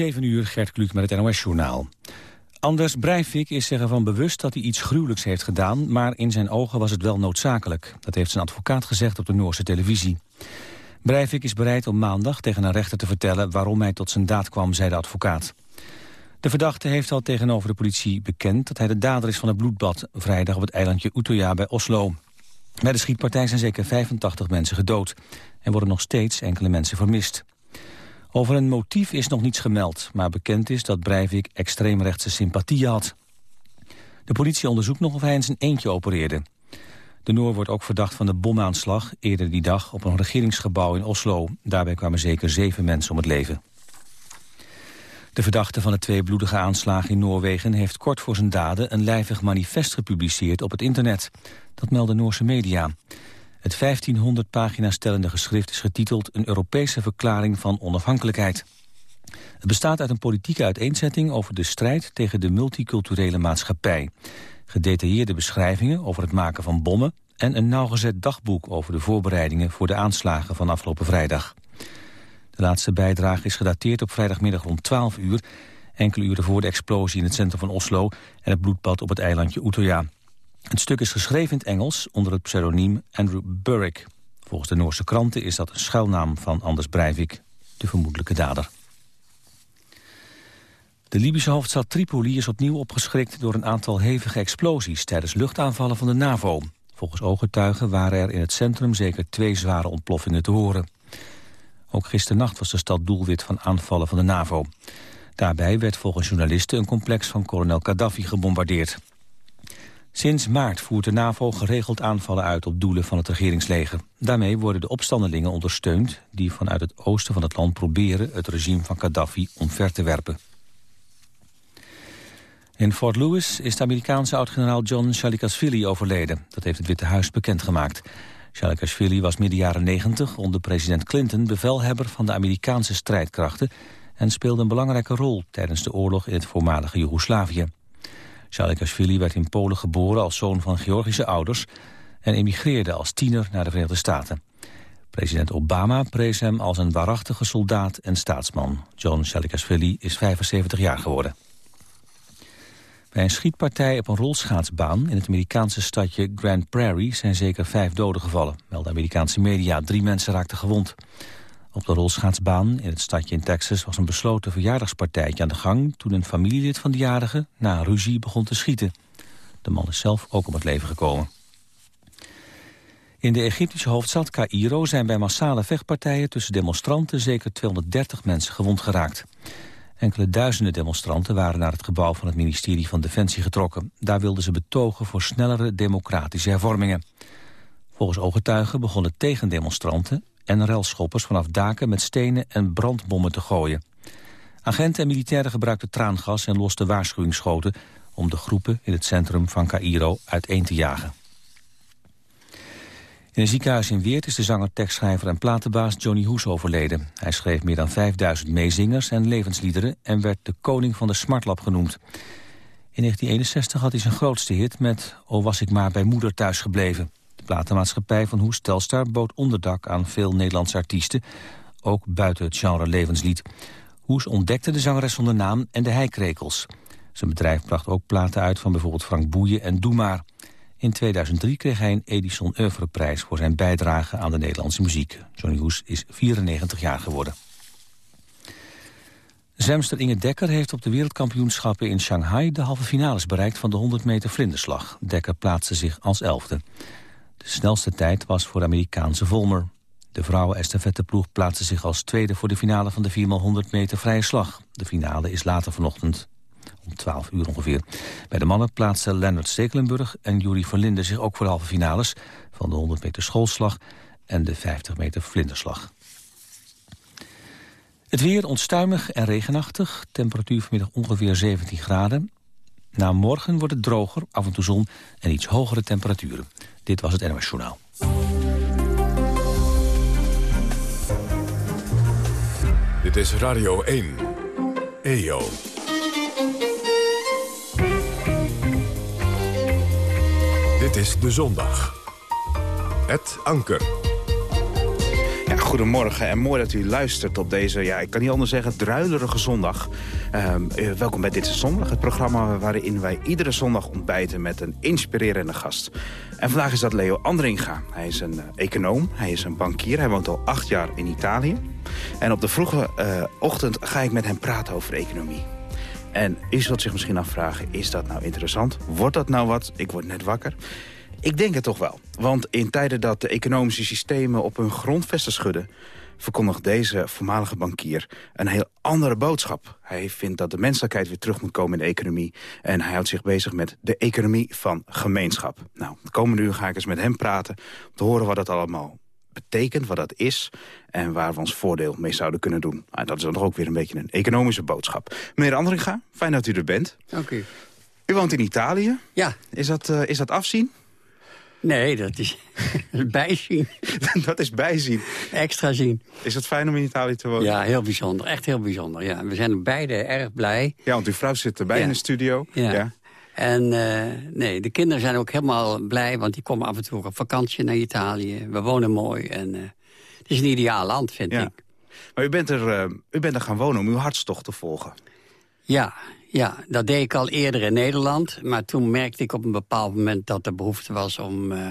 7 uur, Gert Kluut met het NOS-journaal. Anders Breivik is zich ervan bewust dat hij iets gruwelijks heeft gedaan... maar in zijn ogen was het wel noodzakelijk. Dat heeft zijn advocaat gezegd op de Noorse televisie. Breivik is bereid om maandag tegen een rechter te vertellen... waarom hij tot zijn daad kwam, zei de advocaat. De verdachte heeft al tegenover de politie bekend... dat hij de dader is van het bloedbad... vrijdag op het eilandje Utøya bij Oslo. Bij de schietpartij zijn zeker 85 mensen gedood. Er worden nog steeds enkele mensen vermist. Over een motief is nog niets gemeld, maar bekend is dat Breivik extreemrechtse sympathieën had. De politie onderzoekt nog of hij in zijn eentje opereerde. De Noor wordt ook verdacht van de bomaanslag eerder die dag op een regeringsgebouw in Oslo. Daarbij kwamen zeker zeven mensen om het leven. De verdachte van de twee bloedige aanslagen in Noorwegen heeft kort voor zijn daden een lijvig manifest gepubliceerd op het internet. Dat melden Noorse media. Het 1500 pagina's stellende geschrift is getiteld Een Europese Verklaring van Onafhankelijkheid. Het bestaat uit een politieke uiteenzetting over de strijd tegen de multiculturele maatschappij. Gedetailleerde beschrijvingen over het maken van bommen en een nauwgezet dagboek over de voorbereidingen voor de aanslagen van afgelopen vrijdag. De laatste bijdrage is gedateerd op vrijdagmiddag rond 12 uur, enkele uren voor de explosie in het centrum van Oslo en het bloedbad op het eilandje Utøya. Het stuk is geschreven in het Engels onder het pseudoniem Andrew Burrick. Volgens de Noorse kranten is dat een schuilnaam van Anders Breivik, de vermoedelijke dader. De Libische hoofdstad Tripoli is opnieuw opgeschrikt door een aantal hevige explosies tijdens luchtaanvallen van de NAVO. Volgens ooggetuigen waren er in het centrum zeker twee zware ontploffingen te horen. Ook gisternacht was de stad doelwit van aanvallen van de NAVO. Daarbij werd volgens journalisten een complex van kolonel Gaddafi gebombardeerd. Sinds maart voert de NAVO geregeld aanvallen uit op doelen van het regeringsleger. Daarmee worden de opstandelingen ondersteund die vanuit het oosten van het land proberen het regime van Gaddafi omver te werpen. In Fort Lewis is de Amerikaanse oud-generaal John Shalikashvili overleden. Dat heeft het Witte Huis bekendgemaakt. Shalikashvili was midden jaren 90 onder president Clinton bevelhebber van de Amerikaanse strijdkrachten en speelde een belangrijke rol tijdens de oorlog in het voormalige Joegoslavië. Saakashvili werd in Polen geboren als zoon van Georgische ouders... en emigreerde als tiener naar de Verenigde Staten. President Obama prees hem als een waarachtige soldaat en staatsman. John Saakashvili is 75 jaar geworden. Bij een schietpartij op een rolschaatsbaan in het Amerikaanse stadje Grand Prairie zijn zeker vijf doden gevallen. Melden Amerikaanse media, drie mensen raakten gewond. Op de rolschaatsbaan in het stadje in Texas was een besloten verjaardagspartijtje aan de gang... toen een familielid van de jarige na een ruzie begon te schieten. De man is zelf ook om het leven gekomen. In de Egyptische hoofdstad Cairo zijn bij massale vechtpartijen tussen demonstranten zeker 230 mensen gewond geraakt. Enkele duizenden demonstranten waren naar het gebouw van het ministerie van Defensie getrokken. Daar wilden ze betogen voor snellere democratische hervormingen. Volgens ooggetuigen begonnen tegendemonstranten en relschoppers vanaf daken met stenen en brandbommen te gooien. Agenten en militairen gebruikten traangas en losten waarschuwingsschoten... om de groepen in het centrum van Cairo uiteen te jagen. In een ziekenhuis in Weert is de zanger, tekstschrijver en platenbaas Johnny Hoes overleden. Hij schreef meer dan 5000 meezingers en levensliederen... en werd de koning van de smartlap genoemd. In 1961 had hij zijn grootste hit met O was ik maar bij moeder thuis gebleven. De platenmaatschappij van Hoes Telstar bood onderdak aan veel Nederlandse artiesten, ook buiten het genre levenslied. Hoes ontdekte de zangeres zonder naam en de heikrekels. Zijn bedrijf bracht ook platen uit van bijvoorbeeld Frank Boeien en Doe Maar. In 2003 kreeg hij een Edison Oeuvreprijs voor zijn bijdrage aan de Nederlandse muziek. Johnny Hoes is 94 jaar geworden. Zemster Inge Dekker heeft op de wereldkampioenschappen in Shanghai... de halve finales bereikt van de 100 meter vlinderslag. Dekker plaatste zich als elfde. De snelste tijd was voor de Amerikaanse Volmer. De vrouwen-estafetteploeg plaatste zich als tweede voor de finale van de 4x100 meter vrije slag. De finale is later vanochtend om 12 uur ongeveer. Bij de mannen plaatsten Leonard Stekelenburg en Juri Verlinde zich ook voor de halve finales van de 100 meter schoolslag en de 50 meter vlinderslag. Het weer onstuimig en regenachtig. Temperatuur vanmiddag ongeveer 17 graden. Na morgen wordt het droger, af en toe zon en iets hogere temperaturen. Dit was het NOS Journaal. Dit is Radio 1. EO. Dit is De Zondag. Het Anker. goedemorgen en mooi dat u luistert op deze, ja, ik kan niet anders zeggen, druilerige zondag. Ehm, eh, welkom bij Dit is Zondag, het programma waarin wij iedere zondag ontbijten met een inspirerende gast. En vandaag is dat Leo Andringa. Hij is een uh, econoom, hij is een bankier, hij woont al acht jaar in Italië. En op de vroege uh, ochtend ga ik met hem praten over economie. En u zult zich misschien afvragen, is dat nou interessant? Wordt dat nou wat? Ik word net wakker. Ik denk het toch wel. Want in tijden dat de economische systemen op hun grondvesten schudden... verkondigt deze voormalige bankier een heel andere boodschap. Hij vindt dat de menselijkheid weer terug moet komen in de economie. En hij houdt zich bezig met de economie van gemeenschap. Nou, de komende uur ga ik eens met hem praten... om te horen wat dat allemaal betekent, wat dat is... en waar we ons voordeel mee zouden kunnen doen. Nou, dat is dan ook weer een beetje een economische boodschap. Meneer Andringa, fijn dat u er bent. Dank u. U woont in Italië. Ja. Is dat, uh, is dat afzien? Nee, dat is bijzien. dat is bijzien. Extra zien. Is het fijn om in Italië te wonen? Ja, heel bijzonder. Echt heel bijzonder. Ja. We zijn beide erg blij. Ja, want uw vrouw zit erbij ja. in de studio. Ja. ja. En uh, nee, de kinderen zijn ook helemaal blij, want die komen af en toe op vakantie naar Italië. We wonen mooi en uh, het is een ideaal land, vind ja. ik. Maar u bent, er, uh, u bent er gaan wonen om uw hartstocht te volgen. Ja, ja, dat deed ik al eerder in Nederland. Maar toen merkte ik op een bepaald moment dat er behoefte was om uh,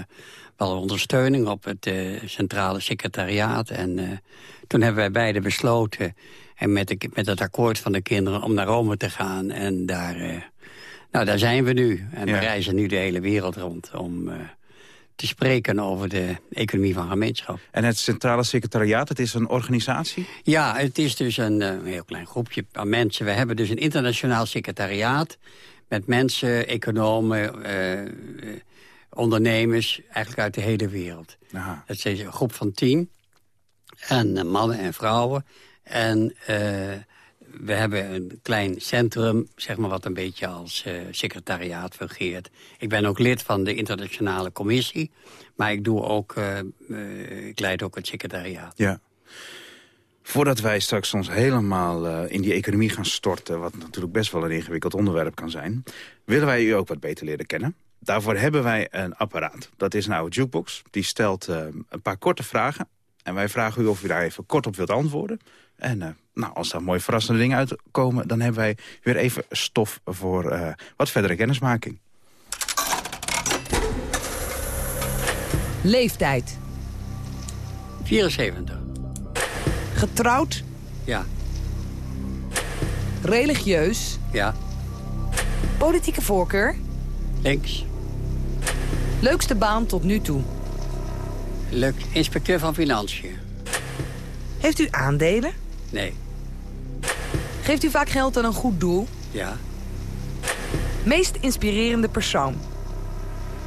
wel ondersteuning op het uh, centrale secretariaat. En uh, toen hebben wij beiden besloten, en met, de, met het akkoord van de kinderen, om naar Rome te gaan. En daar, nou, daar zijn we nu. En ja. we reizen nu de hele wereld rond om te spreken over de economie van gemeenschap. En het Centrale Secretariaat, het is een organisatie? Ja, het is dus een, een heel klein groepje aan mensen. We hebben dus een internationaal secretariaat met mensen, economen, uh, ondernemers, eigenlijk uit de hele wereld. Aha. Het is een groep van tien, en uh, mannen en vrouwen. En we hebben een klein centrum, zeg maar, wat een beetje als uh, secretariaat fungeert. Ik ben ook lid van de internationale commissie, maar ik, doe ook, uh, uh, ik leid ook het secretariaat. Ja. Voordat wij straks ons helemaal in die economie gaan storten... wat natuurlijk best wel een ingewikkeld onderwerp kan zijn... willen wij u ook wat beter leren kennen. Daarvoor hebben wij een apparaat. Dat is een oude jukebox. Die stelt een paar korte vragen. En wij vragen u of u daar even kort op wilt antwoorden. En nou, als daar mooie verrassende dingen uitkomen... dan hebben wij weer even stof voor uh, wat verdere kennismaking. Leeftijd. 74. Getrouwd. Ja. Religieus. Ja. Politieke voorkeur. Links. Leukste baan tot nu toe. Leuk. Inspecteur van Financiën. Heeft u aandelen? Nee. Geeft u vaak geld aan een goed doel? Ja. Meest inspirerende persoon?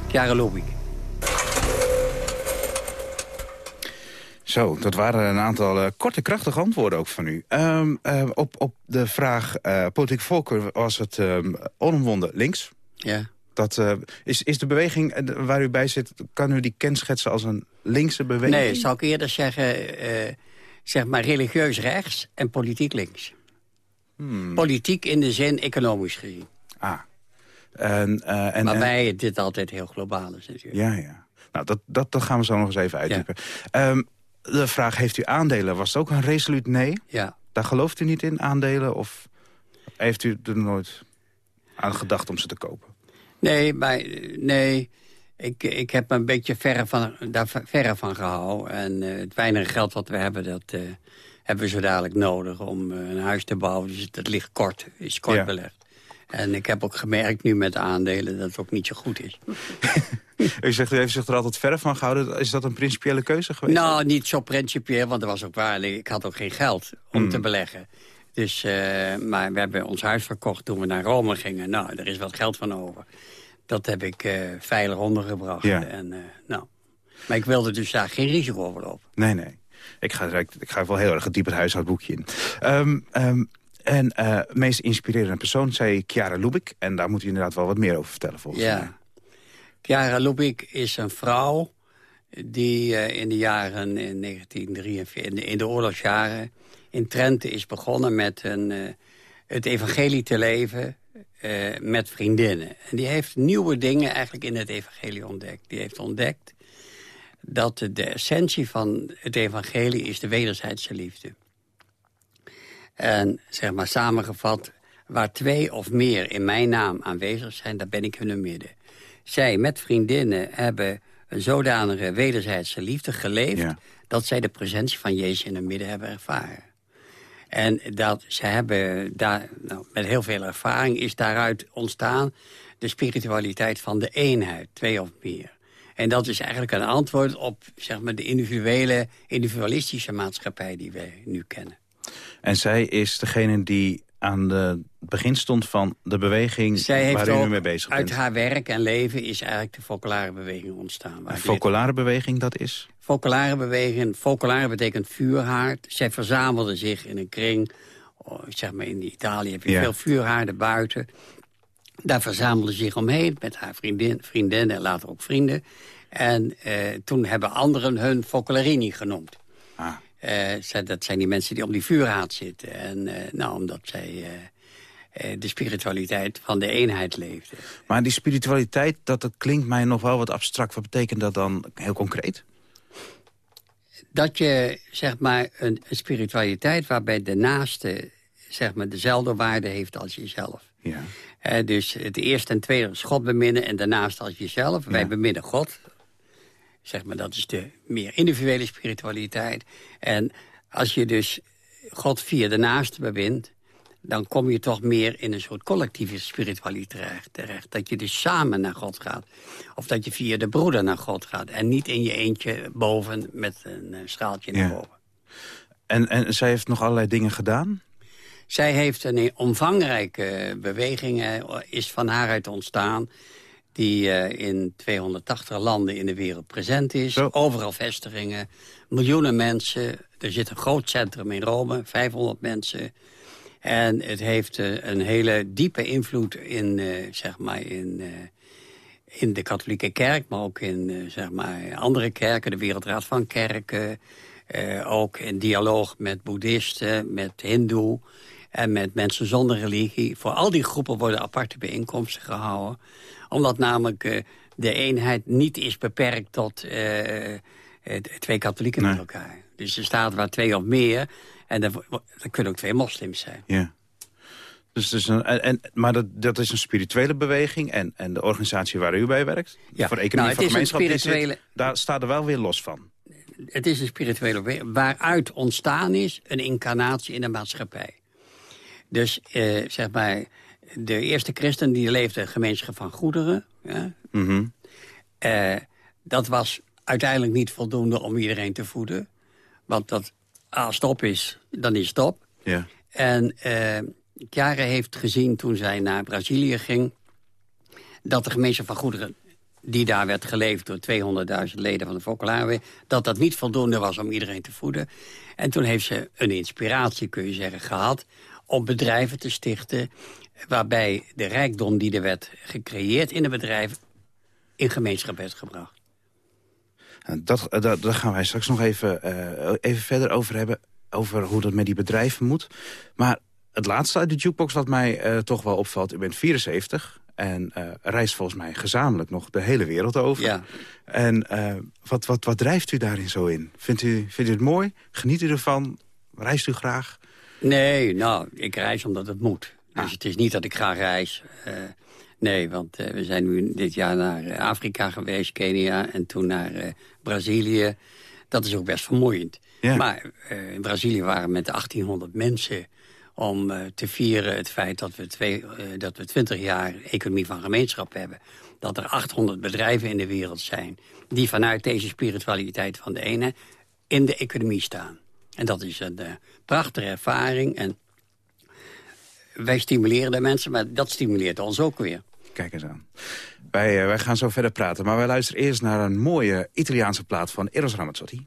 Chiara Lubik. Zo, dat waren een aantal uh, korte, krachtige antwoorden ook van u. Um, uh, op, op de vraag uh, politiek volker was het um, onomwonden links. Ja. Dat, is, is de beweging waar u bij zit, kan u die kenschetsen als een linkse beweging? Nee, zou ik eerder zeggen zeg maar religieus rechts en politiek links. Hmm. Politiek in de zin economisch gezien. Ah. En, uh, en, Waarbij en... dit altijd heel globaal is natuurlijk. Ja, ja. Nou, dat, dat, dat gaan we zo nog eens even uitdiepen. Ja. Um, de vraag, heeft u aandelen? Was het ook een resoluut nee? Ja. Daar gelooft u niet in, aandelen? Of heeft u er nooit aan gedacht om ze te kopen? Nee, maar nee... Ik, ik heb me een beetje verre van, daar verre van gehouden. En uh, het weinige geld wat we hebben, dat uh, hebben we zo dadelijk nodig om uh, een huis te bouwen. Dus dat ligt kort, is kort ja. belegd. En ik heb ook gemerkt nu met de aandelen dat het ook niet zo goed is. U zegt, u heeft zich er altijd verre van gehouden. Is dat een principiële keuze geweest? Nou, niet zo principieel, want dat was ook waar. Ik had ook geen geld om mm. te beleggen. Dus, maar we hebben ons huis verkocht toen we naar Rome gingen. Nou, er is wat geld van over. Dat heb ik uh, veilig ondergebracht. Ja. En, uh, nou. Maar ik wilde dus daar geen risico over lopen. Nee, nee. Ik ga, ik, ik ga wel heel erg diep het huishoudboekje in. Um, um, en uh, meest inspirerende persoon zei Chiara Lubik. En daar moet u inderdaad wel wat meer over vertellen volgens ja. mij. Chiara Lubik is een vrouw die in de jaren in 1943, in de, in de oorlogsjaren... in Trente is begonnen met een, het evangelie te leven uh, met vriendinnen. En die heeft nieuwe dingen eigenlijk in het evangelie ontdekt. Die heeft ontdekt dat de essentie van het evangelie is de wederzijdse liefde. En zeg maar samengevat, waar twee of meer in mijn naam aanwezig zijn, daar ben ik in hun midden. Zij met vriendinnen hebben een zodanige wederzijdse liefde geleefd... dat zij de presentie van Jezus in hun midden hebben ervaren. En dat ze hebben daar, nou, met heel veel ervaring is daaruit ontstaan... de spiritualiteit van de eenheid, twee of meer. En dat is eigenlijk een antwoord op zeg maar, de individuele, individualistische maatschappij die wij nu kennen. En zij is degene die aan het begin stond van de beweging Zij waar u nu mee bezig uit bent. haar werk en leven is eigenlijk de focolare beweging ontstaan. De focolare beweging, dat is? Focolare beweging, focolare betekent vuurhaard. Zij verzamelde zich in een kring. Oh, zeg maar in Italië heb je Ja. veel vuurhaarden buiten. Daar verzamelde ze zich omheen met haar vriendin, vriendinnen en later ook vrienden. En eh, toen hebben anderen hun focolarini genoemd. Ah. Eh, dat zijn die mensen die om die vuurhaard zitten. En eh, nou, omdat zij de spiritualiteit van de eenheid leefden. Maar die spiritualiteit, dat, dat klinkt mij nog wel wat abstract. Wat betekent dat dan heel concreet? dat je zeg maar een, een spiritualiteit waarbij de naaste zeg maar dezelfde waarde heeft als jezelf. Ja. Dus het eerste en tweede is God beminnen en daarnaast als jezelf. Wij beminnen God. Zeg maar, dat is de meer individuele spiritualiteit. En als je dus God via de naaste bemint... dan kom je toch meer in een soort collectieve spiritualiteit terecht. Dat je dus samen naar God gaat. Of dat je via de broeder naar God gaat. En niet in je eentje boven met een eh, schaaltje naar boven. En, en zij heeft nog allerlei dingen gedaan? Zij heeft een omvangrijke beweging, eh, is van haar uit ontstaan... die eh, in 280 landen in de wereld present is. Zo. Overal vestigingen, miljoenen mensen. Er zit een groot centrum in Rome, 500 mensen. En het heeft eh, een hele diepe invloed in, zeg maar in, in de katholieke kerk... maar ook in zeg maar andere kerken, de Wereldraad van Kerken... eh, ook in dialoog met boeddhisten, met hindoe en met mensen zonder religie. Voor al die groepen worden aparte bijeenkomsten gehouden. Omdat namelijk eh, de eenheid niet is beperkt tot eh, eh, twee katholieken Nee. met elkaar. Dus er staat waar twee of meer. En er, er kunnen ook twee moslims zijn. Ja. Dus, dus een, en, maar dat, dat is een spirituele beweging. En, en de organisatie waar u bij werkt, Ja, voor economie nou, van gemeenschap, zit- spirituele- daar staat er wel weer los van. Het is een spirituele beweging waaruit ontstaan is een incarnatie in de maatschappij. Dus eh, zeg maar, de eerste christen die leefde gemeenschap van goederen. Ja, Mhm. Eh, dat was uiteindelijk niet voldoende om iedereen te voeden. Want dat, als het op is, dan is het op. Ja. En eh Chiara heeft gezien toen zij naar Brazilië ging... dat de gemeenschap van goederen die daar werd geleefd door 200.000 leden van de Focolare... dat dat niet voldoende was om iedereen te voeden. En toen heeft ze een inspiratie, kun je zeggen, gehad... om bedrijven te stichten waarbij de rijkdom die er werd gecreëerd in de bedrijven... in gemeenschap werd gebracht. En Dat, eh, dat, daar gaan wij straks nog even, eh, even verder over hebben. Over hoe dat met die bedrijven moet. Maar het laatste uit de jukebox wat mij eh, toch wel opvalt. U bent 74 en reist volgens mij gezamenlijk nog de hele wereld over. Ja. En wat, wat, wat drijft u daarin zo in? Vindt u, vindt u het mooi? Geniet u ervan? Reist u graag? Nee, nou, ik reis omdat het moet. Dus Ah. het is niet dat ik graag reis. Eh, nee, want eh, we zijn nu dit jaar naar eh, Afrika geweest, Kenia... en toen naar Brazilië. Dat is ook best vermoeiend. Ja. Maar in Brazilië waren we met 1800 mensen... om te vieren het feit dat we, twee, dat we 20 jaar economie van gemeenschap hebben. Dat er 800 bedrijven in de wereld zijn... die vanuit deze spiritualiteit van de ene in de economie staan. En dat is een eh, prachtige ervaring. En wij stimuleren de mensen, maar dat stimuleert ons ook weer. Kijk eens aan. Wij, eh, wij gaan zo verder praten. Maar wij luisteren eerst naar een mooie Italiaanse plaat van Eros Ramazzotti.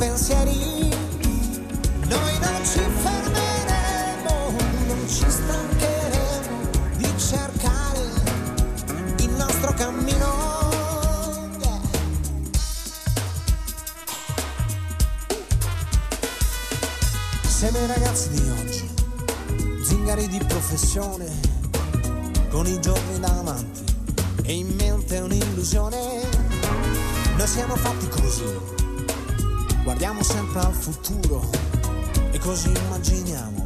Pensieri. Noi non ci fermeremo, non ci stancheremo di cercare il nostro cammino. Siamo i ragazzi di oggi, zingari di professione, con i giorni davanti e in mente un'illusione. Noi siamo fatti così, guardiamo sempre al futuro e così immaginiamo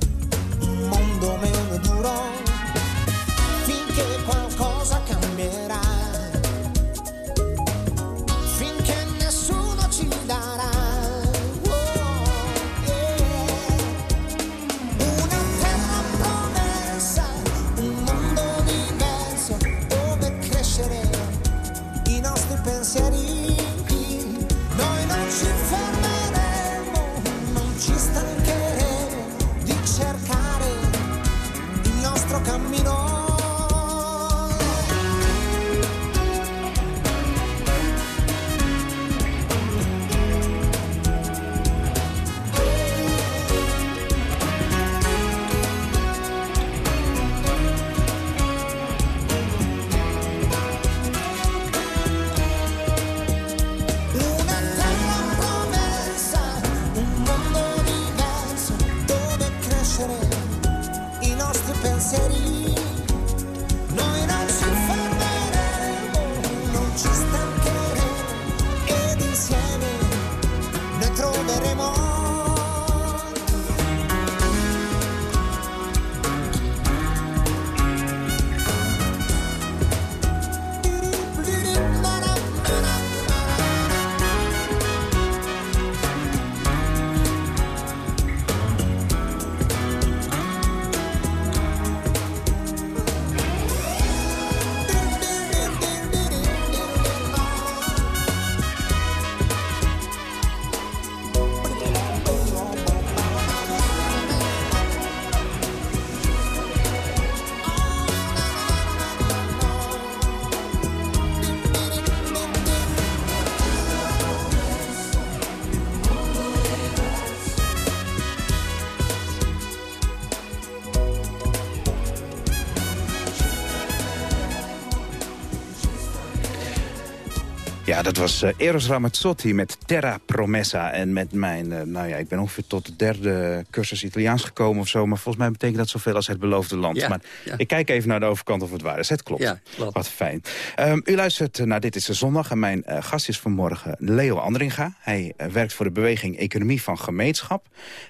dat was eh, Eros Ramazzotti met Terra Promessa. En met mijn, eh, nou ja, ik ben ongeveer tot de derde cursus Italiaans gekomen of zo. Maar volgens mij betekent dat zoveel als het beloofde land. Ja, maar ja. ik kijk even naar de overkant of het waar is. Het klopt. Ja, klopt. Wat fijn. Ehm, u luistert naar Dit is de Zondag. En mijn eh, gast is vanmorgen Leo Andringa. Hij werkt voor de beweging Economie van Gemeenschap.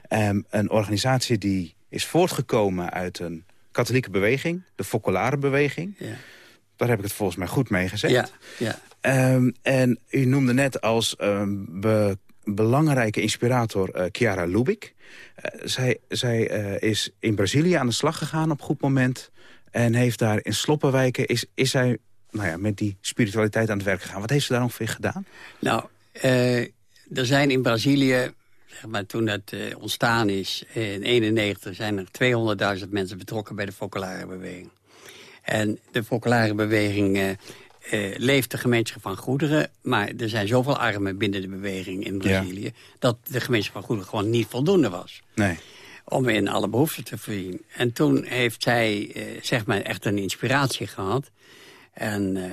Ehm, een organisatie die is voortgekomen uit een katholieke beweging. De Focolare beweging. Ja, Daar heb ik het volgens mij goed mee gezegd. ja, ja. Ehm, en u noemde net als be- belangrijke inspirator eh, Chiara Lubik. Eh, zij zij eh, is in Brazilië aan de slag gegaan op goed moment. En heeft daar in Sloppenwijken... is, is zij nou ja, met die spiritualiteit aan het werk gegaan. Wat heeft ze daar ongeveer gedaan? Nou, er zijn in Brazilië, zeg maar, toen dat ontstaan is, in 1991... zijn er 200.000 mensen betrokken bij de focolare beweging. En de focolare beweging eh, eh, leeft de gemeenschap van goederen... maar er zijn zoveel armen binnen de beweging in Brazilië... dat de gemeenschap van goederen gewoon niet voldoende was Nee. om in alle behoeften te voorzien. En toen heeft zij, eh, zeg maar, echt een inspiratie gehad. En, uh,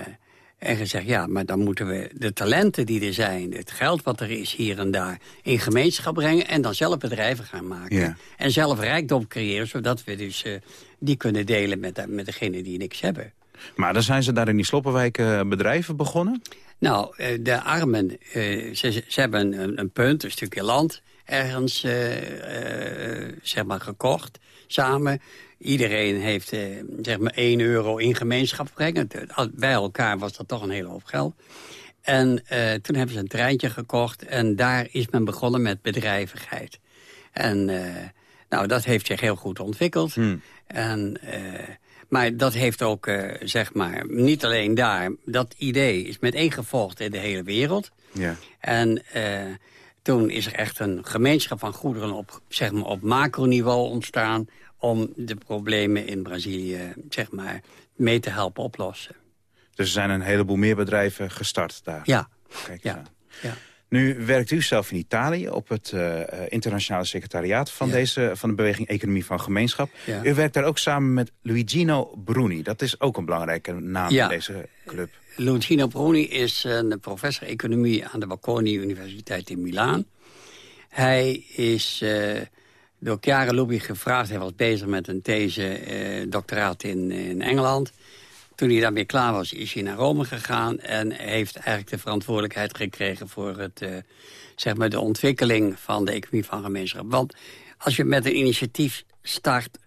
en gezegd, ja, maar dan moeten we de talenten die er zijn... het geld wat er is hier en daar in gemeenschap brengen... en dan zelf bedrijven gaan maken. Ja. En zelf rijkdom creëren, zodat we dus uh, die kunnen delen met, met degenen die niks hebben. Maar dan zijn ze daar in die sloppenwijken bedrijven begonnen? Nou, uh, de armen, ze, ze, hebben een, een punt, een stukje land ergens zeg maar gekocht, samen. Iedereen heeft zeg maar 1 euro in gemeenschap brengen. Bij elkaar was dat toch een hele hoop geld. En uh, toen hebben ze een treintje gekocht en daar is men begonnen met bedrijvigheid. En uh, nou, dat heeft zich heel goed ontwikkeld. Hmm. En, maar dat heeft ook, zeg maar, niet alleen daar... dat idee is met gevolgd in de hele wereld. Ja. En toen is er echt een gemeenschap van goederen op, zeg maar, op macroniveau ontstaan om de problemen in Brazilië zeg maar, mee te helpen oplossen. Dus er zijn een heleboel meer bedrijven gestart daar? Ja. Kijk ja. ja. Nu werkt u zelf in Italië op het uh, internationale secretariaat van, Ja. deze, van de beweging Economie van Gemeenschap. Ja. U werkt daar ook samen met Luigino Bruni. Dat is ook een belangrijke naam Ja. in deze club. Luigino Bruni is een professor economie aan de Bocconi Universiteit in Milaan. Hij is uh, door Chiara Lubi gevraagd. Hij was bezig met een these, uh, doctoraat in, in Engeland. Toen hij daarmee klaar was, is hij naar Rome gegaan... en heeft eigenlijk de verantwoordelijkheid gekregen voor het, uh, zeg maar de ontwikkeling van de economie van gemeenschap. Want als je met een initiatief start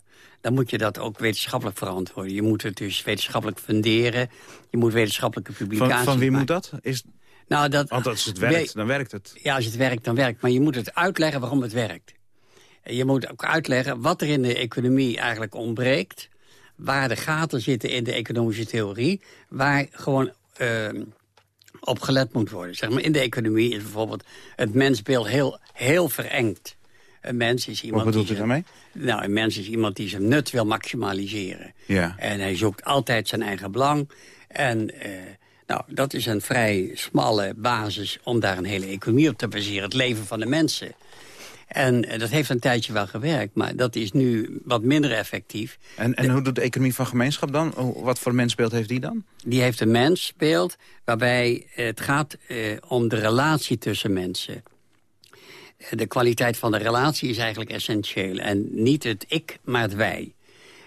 dan moet je dat ook wetenschappelijk verantwoorden. Je moet het dus wetenschappelijk funderen. Je moet wetenschappelijke publicaties Van, van wie maken. moet dat? Is, Nou, dat, want als het werkt, dan werkt het. Ja, als het werkt, dan werkt. Maar je moet het uitleggen waarom het werkt. En Je moet ook uitleggen wat er in de economie eigenlijk ontbreekt. Waar de gaten zitten in de economische theorie. Waar gewoon uh, op gelet moet worden. Zeg maar, in de economie is bijvoorbeeld het mensbeeld heel, heel verengd. Een mens is iemand Wat bedoelt die u daarmee? Nou, een mens is iemand die zijn nut wil maximaliseren. Ja. En hij zoekt altijd zijn eigen belang. En uh, nou, dat is een vrij smalle basis om daar een hele economie op te baseren. Het leven van de mensen. En uh, dat heeft een tijdje wel gewerkt, maar dat is nu wat minder effectief. En, en hoe doet de economie van gemeenschap dan? Wat voor mensbeeld heeft die dan? Die heeft een mensbeeld waarbij het gaat uh, om de relatie tussen mensen de kwaliteit van de relatie is eigenlijk essentieel. En niet het ik, maar het wij.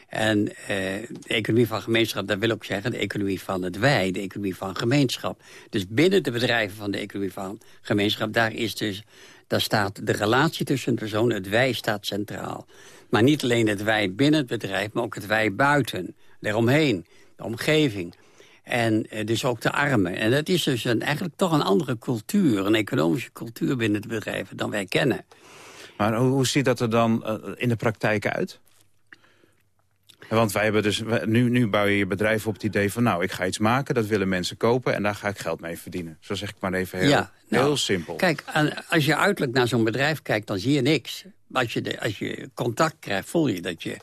En de economie van gemeenschap, dat wil ook zeggen... de economie van het wij, de economie van gemeenschap. Dus binnen de bedrijven van de economie van gemeenschap... daar, is dus, daar staat de relatie tussen een persoon, het wij staat centraal. Maar niet alleen het wij binnen het bedrijf, maar ook het wij buiten. Daaromheen, de omgeving. En uh, dus ook de armen. En dat is dus een, eigenlijk toch een andere cultuur. Een economische cultuur binnen de bedrijven dan wij kennen. Maar hoe, ziet dat er dan uh, in de praktijk uit? Want wij hebben dus, nu, nu bouw je je bedrijf op het idee van... nou, ik ga iets maken, dat willen mensen kopen... en daar ga ik geld mee verdienen. Zo zeg ik maar even heel, ja, nou, heel simpel. Kijk, als je uiterlijk naar zo'n bedrijf kijkt, dan zie je niks. Als je, de, als je contact krijgt, voel je dat je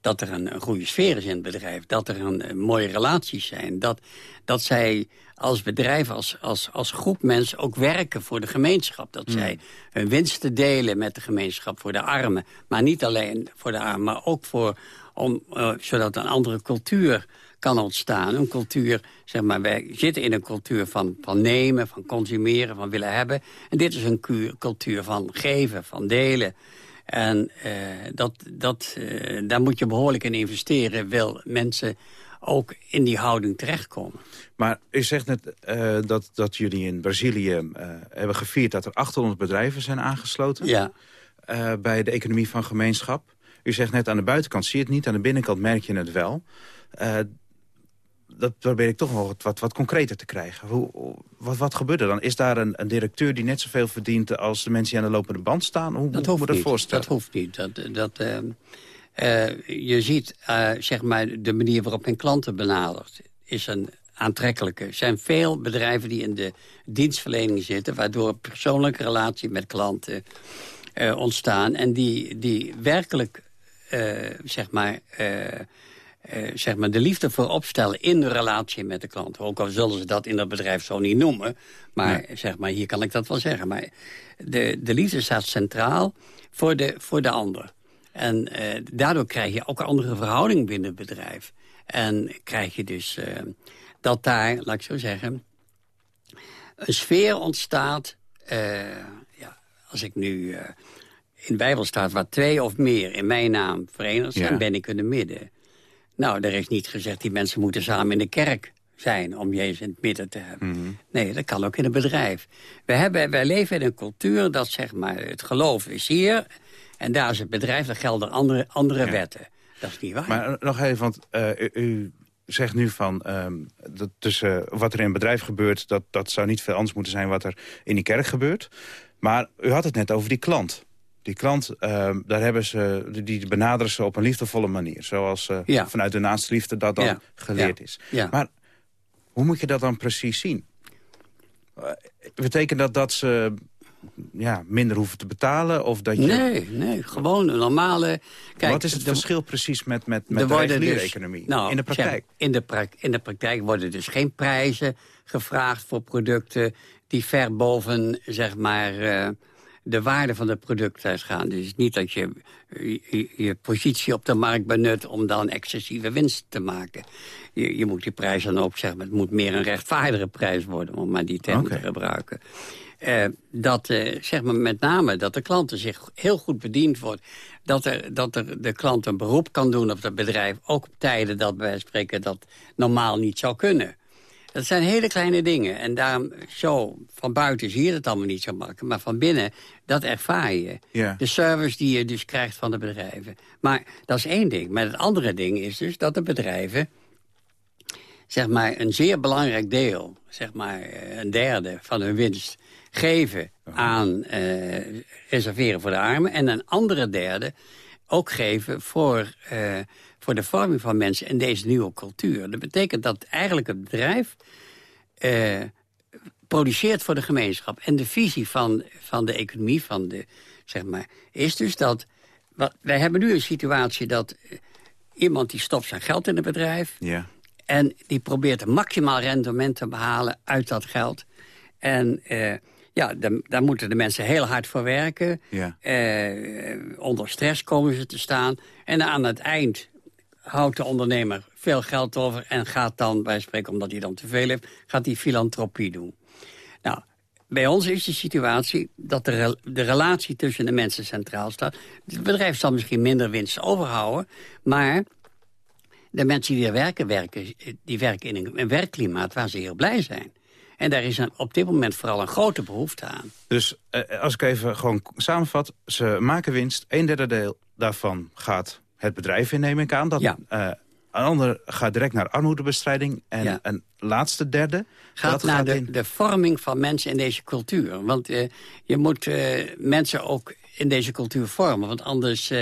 dat er een, een, goede sfeer is in het bedrijf. Dat er een, een mooie relaties zijn. Dat, dat zij als bedrijf, als, als, als groep mensen ook werken voor de gemeenschap. Dat mm. zij hun winsten delen met de gemeenschap voor de armen. Maar niet alleen voor de armen, maar ook voor, om, uh, zodat een andere cultuur kan ontstaan. Een cultuur, zeg maar, wij zitten in een cultuur van, van nemen, van consumeren, van willen hebben. En dit is een cultuur van geven, van delen. En uh, dat, dat, uh, daar moet je behoorlijk in investeren... wil mensen ook in die houding terechtkomen. Maar u zegt net uh, dat, dat jullie in Brazilië hebben gevierd... dat er 800 bedrijven zijn aangesloten ja. bij de economie van gemeenschap. U zegt net aan de buitenkant zie je het niet, aan de binnenkant merk je het wel. dat probeer ik toch nog wat, wat, concreter te krijgen. Hoe, wat, wat gebeurt er dan? Is daar een, een, directeur die net zoveel verdient als de mensen die aan de lopende band staan? Hoe dat hoe moet dat voorstellen? Dat hoeft niet. Dat, dat, uh, uh, je ziet uh, zeg maar de manier waarop men klanten benadert is een aantrekkelijke. Er zijn veel bedrijven die in de dienstverlening zitten... waardoor een persoonlijke relatie met klanten ontstaan... en die, die werkelijk, zeg maar... Uh, zeg maar de liefde voor opstellen in de relatie met de klant. Ook al zullen ze dat in dat bedrijf zo niet noemen. Maar, ja. zeg maar hier kan ik dat wel zeggen. Maar de, de liefde staat centraal voor de, voor de ander. En uh, daardoor krijg je ook een andere verhouding binnen het bedrijf. En krijg je dus uh, dat daar, laat ik zo zeggen... een sfeer ontstaat... eh, ja, als ik nu... in de Bijbel staat waar twee of meer in mijn naam verenigd zijn... Ja. ben ik in het midden. Nou, er is niet gezegd... die mensen moeten samen in de kerk zijn om Jezus in het midden te hebben. Nee, dat kan ook in een bedrijf. We hebben, wij leven in een cultuur dat zeg maar... het geloof is hier en daar is het bedrijf... daar gelden andere, andere Ja. wetten. Dat is niet waar. Maar nog even, want eh, u, u zegt nu van... ehm, dat tussen wat er in een bedrijf gebeurt... Dat, dat zou niet veel anders moeten zijn wat er in die kerk gebeurt. Maar u had het net over die klant. Die klant, ehm, daar hebben ze, die- benaderen ze op een liefdevolle manier. Zoals eh, Ja. vanuit de naaste liefde dat dan Ja. geleerd Ja. is. Maar hoe moet je dat dan precies zien? Eh, betekent dat dat ze ja, minder hoeven te betalen? Of dat je, Nee, nee, gewoon een normale... Kijk, wat is het de- verschil precies met, met, met de reguliere dus- economie? nou, in de zeg, praktijk? in, de prak- in de praktijk worden dus geen prijzen gevraagd voor producten... die ver boven, zeg maar, eh, de waarde van het product uitgaan. Dus niet dat je, je je positie op de markt benut... om dan excessieve winst te maken. Je, je moet die prijs dan ook, zeg maar... het moet meer een rechtvaardige prijs worden... om maar die term te gebruiken. Eh, dat eh, zeg maar met name dat de klanten zich heel goed bediend wordt. Dat, er, dat er de klant een beroep kan doen op het bedrijf. Ook op tijden dat van spreken dat normaal niet zou kunnen. Dat zijn hele kleine dingen. En daarom, zo, van buiten zie je het allemaal niet zo makkelijk. Maar van binnen, dat ervaar je. Ja. De service die je dus krijgt van de bedrijven. Maar dat is één ding. Maar het andere ding is dus dat de bedrijven zeg maar, een zeer belangrijk deel, zeg maar eh, een derde van hun winst, geven aan eh, reserveren voor de armen. En een andere derde ook geven voor, eh, voor de vorming van mensen in deze nieuwe cultuur. Dat betekent dat eigenlijk het bedrijf eh, produceert voor de gemeenschap. En de visie van, van de economie van de, zeg maar, is dus dat... Wat, wij hebben nu een situatie dat eh, iemand die stopt zijn geld in het bedrijf... Ja. En die probeert een maximaal rendement te behalen uit dat geld. En eh, ja, dan- daar moeten de mensen heel hard voor werken. Ja. Eh, onder stress komen ze te staan. En aan het eind houdt de ondernemer veel geld over... en gaat dan, bij spreken omdat hij dan te veel heeft... gaat hij filantropie doen. Nou, bij ons is de situatie dat de, de relatie tussen de mensen centraal staat. Het bedrijf zal misschien minder winst overhouden... maar de mensen die er werken, werken, die werken in een, werkklimaat waar ze heel blij zijn. En daar is op dit moment vooral een grote behoefte aan. Dus eh, als ik even gewoon samenvat. Ze maken winst. Een derde deel daarvan gaat het bedrijf in, neem ik aan. Dat, Ja. eh, een ander gaat direct naar armoedebestrijding. En Ja. een laatste derde... Gaat dat naar gaat de, in... de vorming van mensen in deze cultuur. Want eh, je moet eh, mensen ook in deze cultuur vormen. Want anders...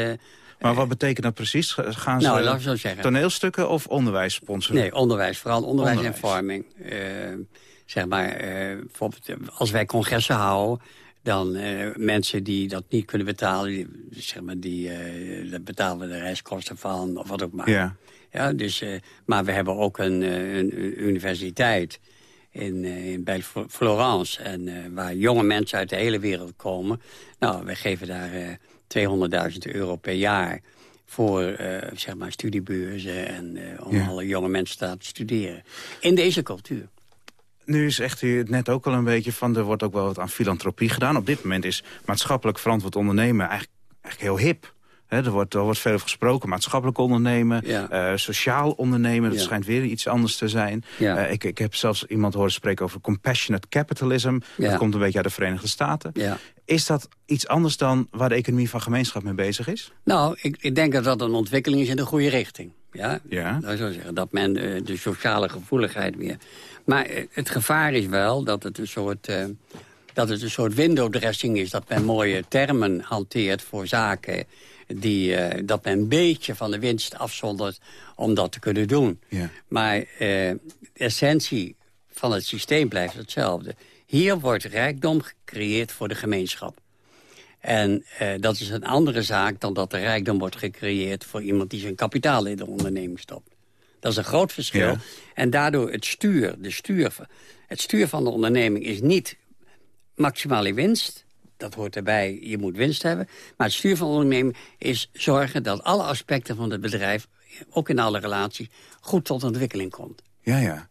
Maar wat betekent dat precies? Gaan ze nou, zo zeggen. toneelstukken of onderwijs sponsoren? Nee, onderwijs. Vooral onderwijs, Onderwijs. en vorming. Zeg maar, bijvoorbeeld als wij congressen houden... dan eh, mensen die dat niet kunnen betalen... die, zeg maar, die daar betalen we de reiskosten van of wat ook maar. Ja. Ja, dus, eh, maar we hebben ook een, een, universiteit in, in, bij Fl- Florence... En, waar jonge mensen uit de hele wereld komen. Nou, we geven daar eh 200.000 euro per jaar voor zeg maar studiebeurzen... en om Ja. alle jonge mensen te laten studeren. In deze cultuur. Nu zegt u het net ook al een beetje van... er wordt ook wel wat aan filantropie gedaan. Op dit moment is maatschappelijk verantwoord ondernemen eigenlijk, eigenlijk heel hip. Er, wordt, er wordt veel over gesproken. Maatschappelijk ondernemen, Ja. eh, sociaal ondernemen. Dat Ja. schijnt weer iets anders te zijn. Ja. Eh, ik, ik heb zelfs iemand horen spreken over compassionate capitalism. Dat komt een beetje uit de Verenigde Staten. Is dat iets anders dan waar de economie van gemeenschap mee bezig is? Nou, ik, ik denk dat dat een ontwikkeling is in de goede richting. Ja, Ja. dat zou zeggen. Dat men eh, de sociale gevoeligheid weer... Maar eh, het gevaar is wel dat het een soort... eh, dat het een soort window dressing is. Dat men mooie termen hanteert voor zaken... Die, dat men een beetje van de winst afzondert om dat te kunnen doen. Ja. Maar de essentie van het systeem blijft hetzelfde. Hier wordt rijkdom gecreëerd voor de gemeenschap. En eh, dat is een andere zaak dan dat er rijkdom wordt gecreëerd... voor iemand die zijn kapitaal in de onderneming stopt. Dat is een groot verschil. Ja. En daardoor het stuur, de stuur, het stuur van de onderneming is niet maximale winst. Dat hoort erbij, je moet winst hebben. Maar het stuur van de onderneming is zorgen dat alle aspecten van het bedrijf... ook in alle relaties, goed tot ontwikkeling komt. Ja, ja.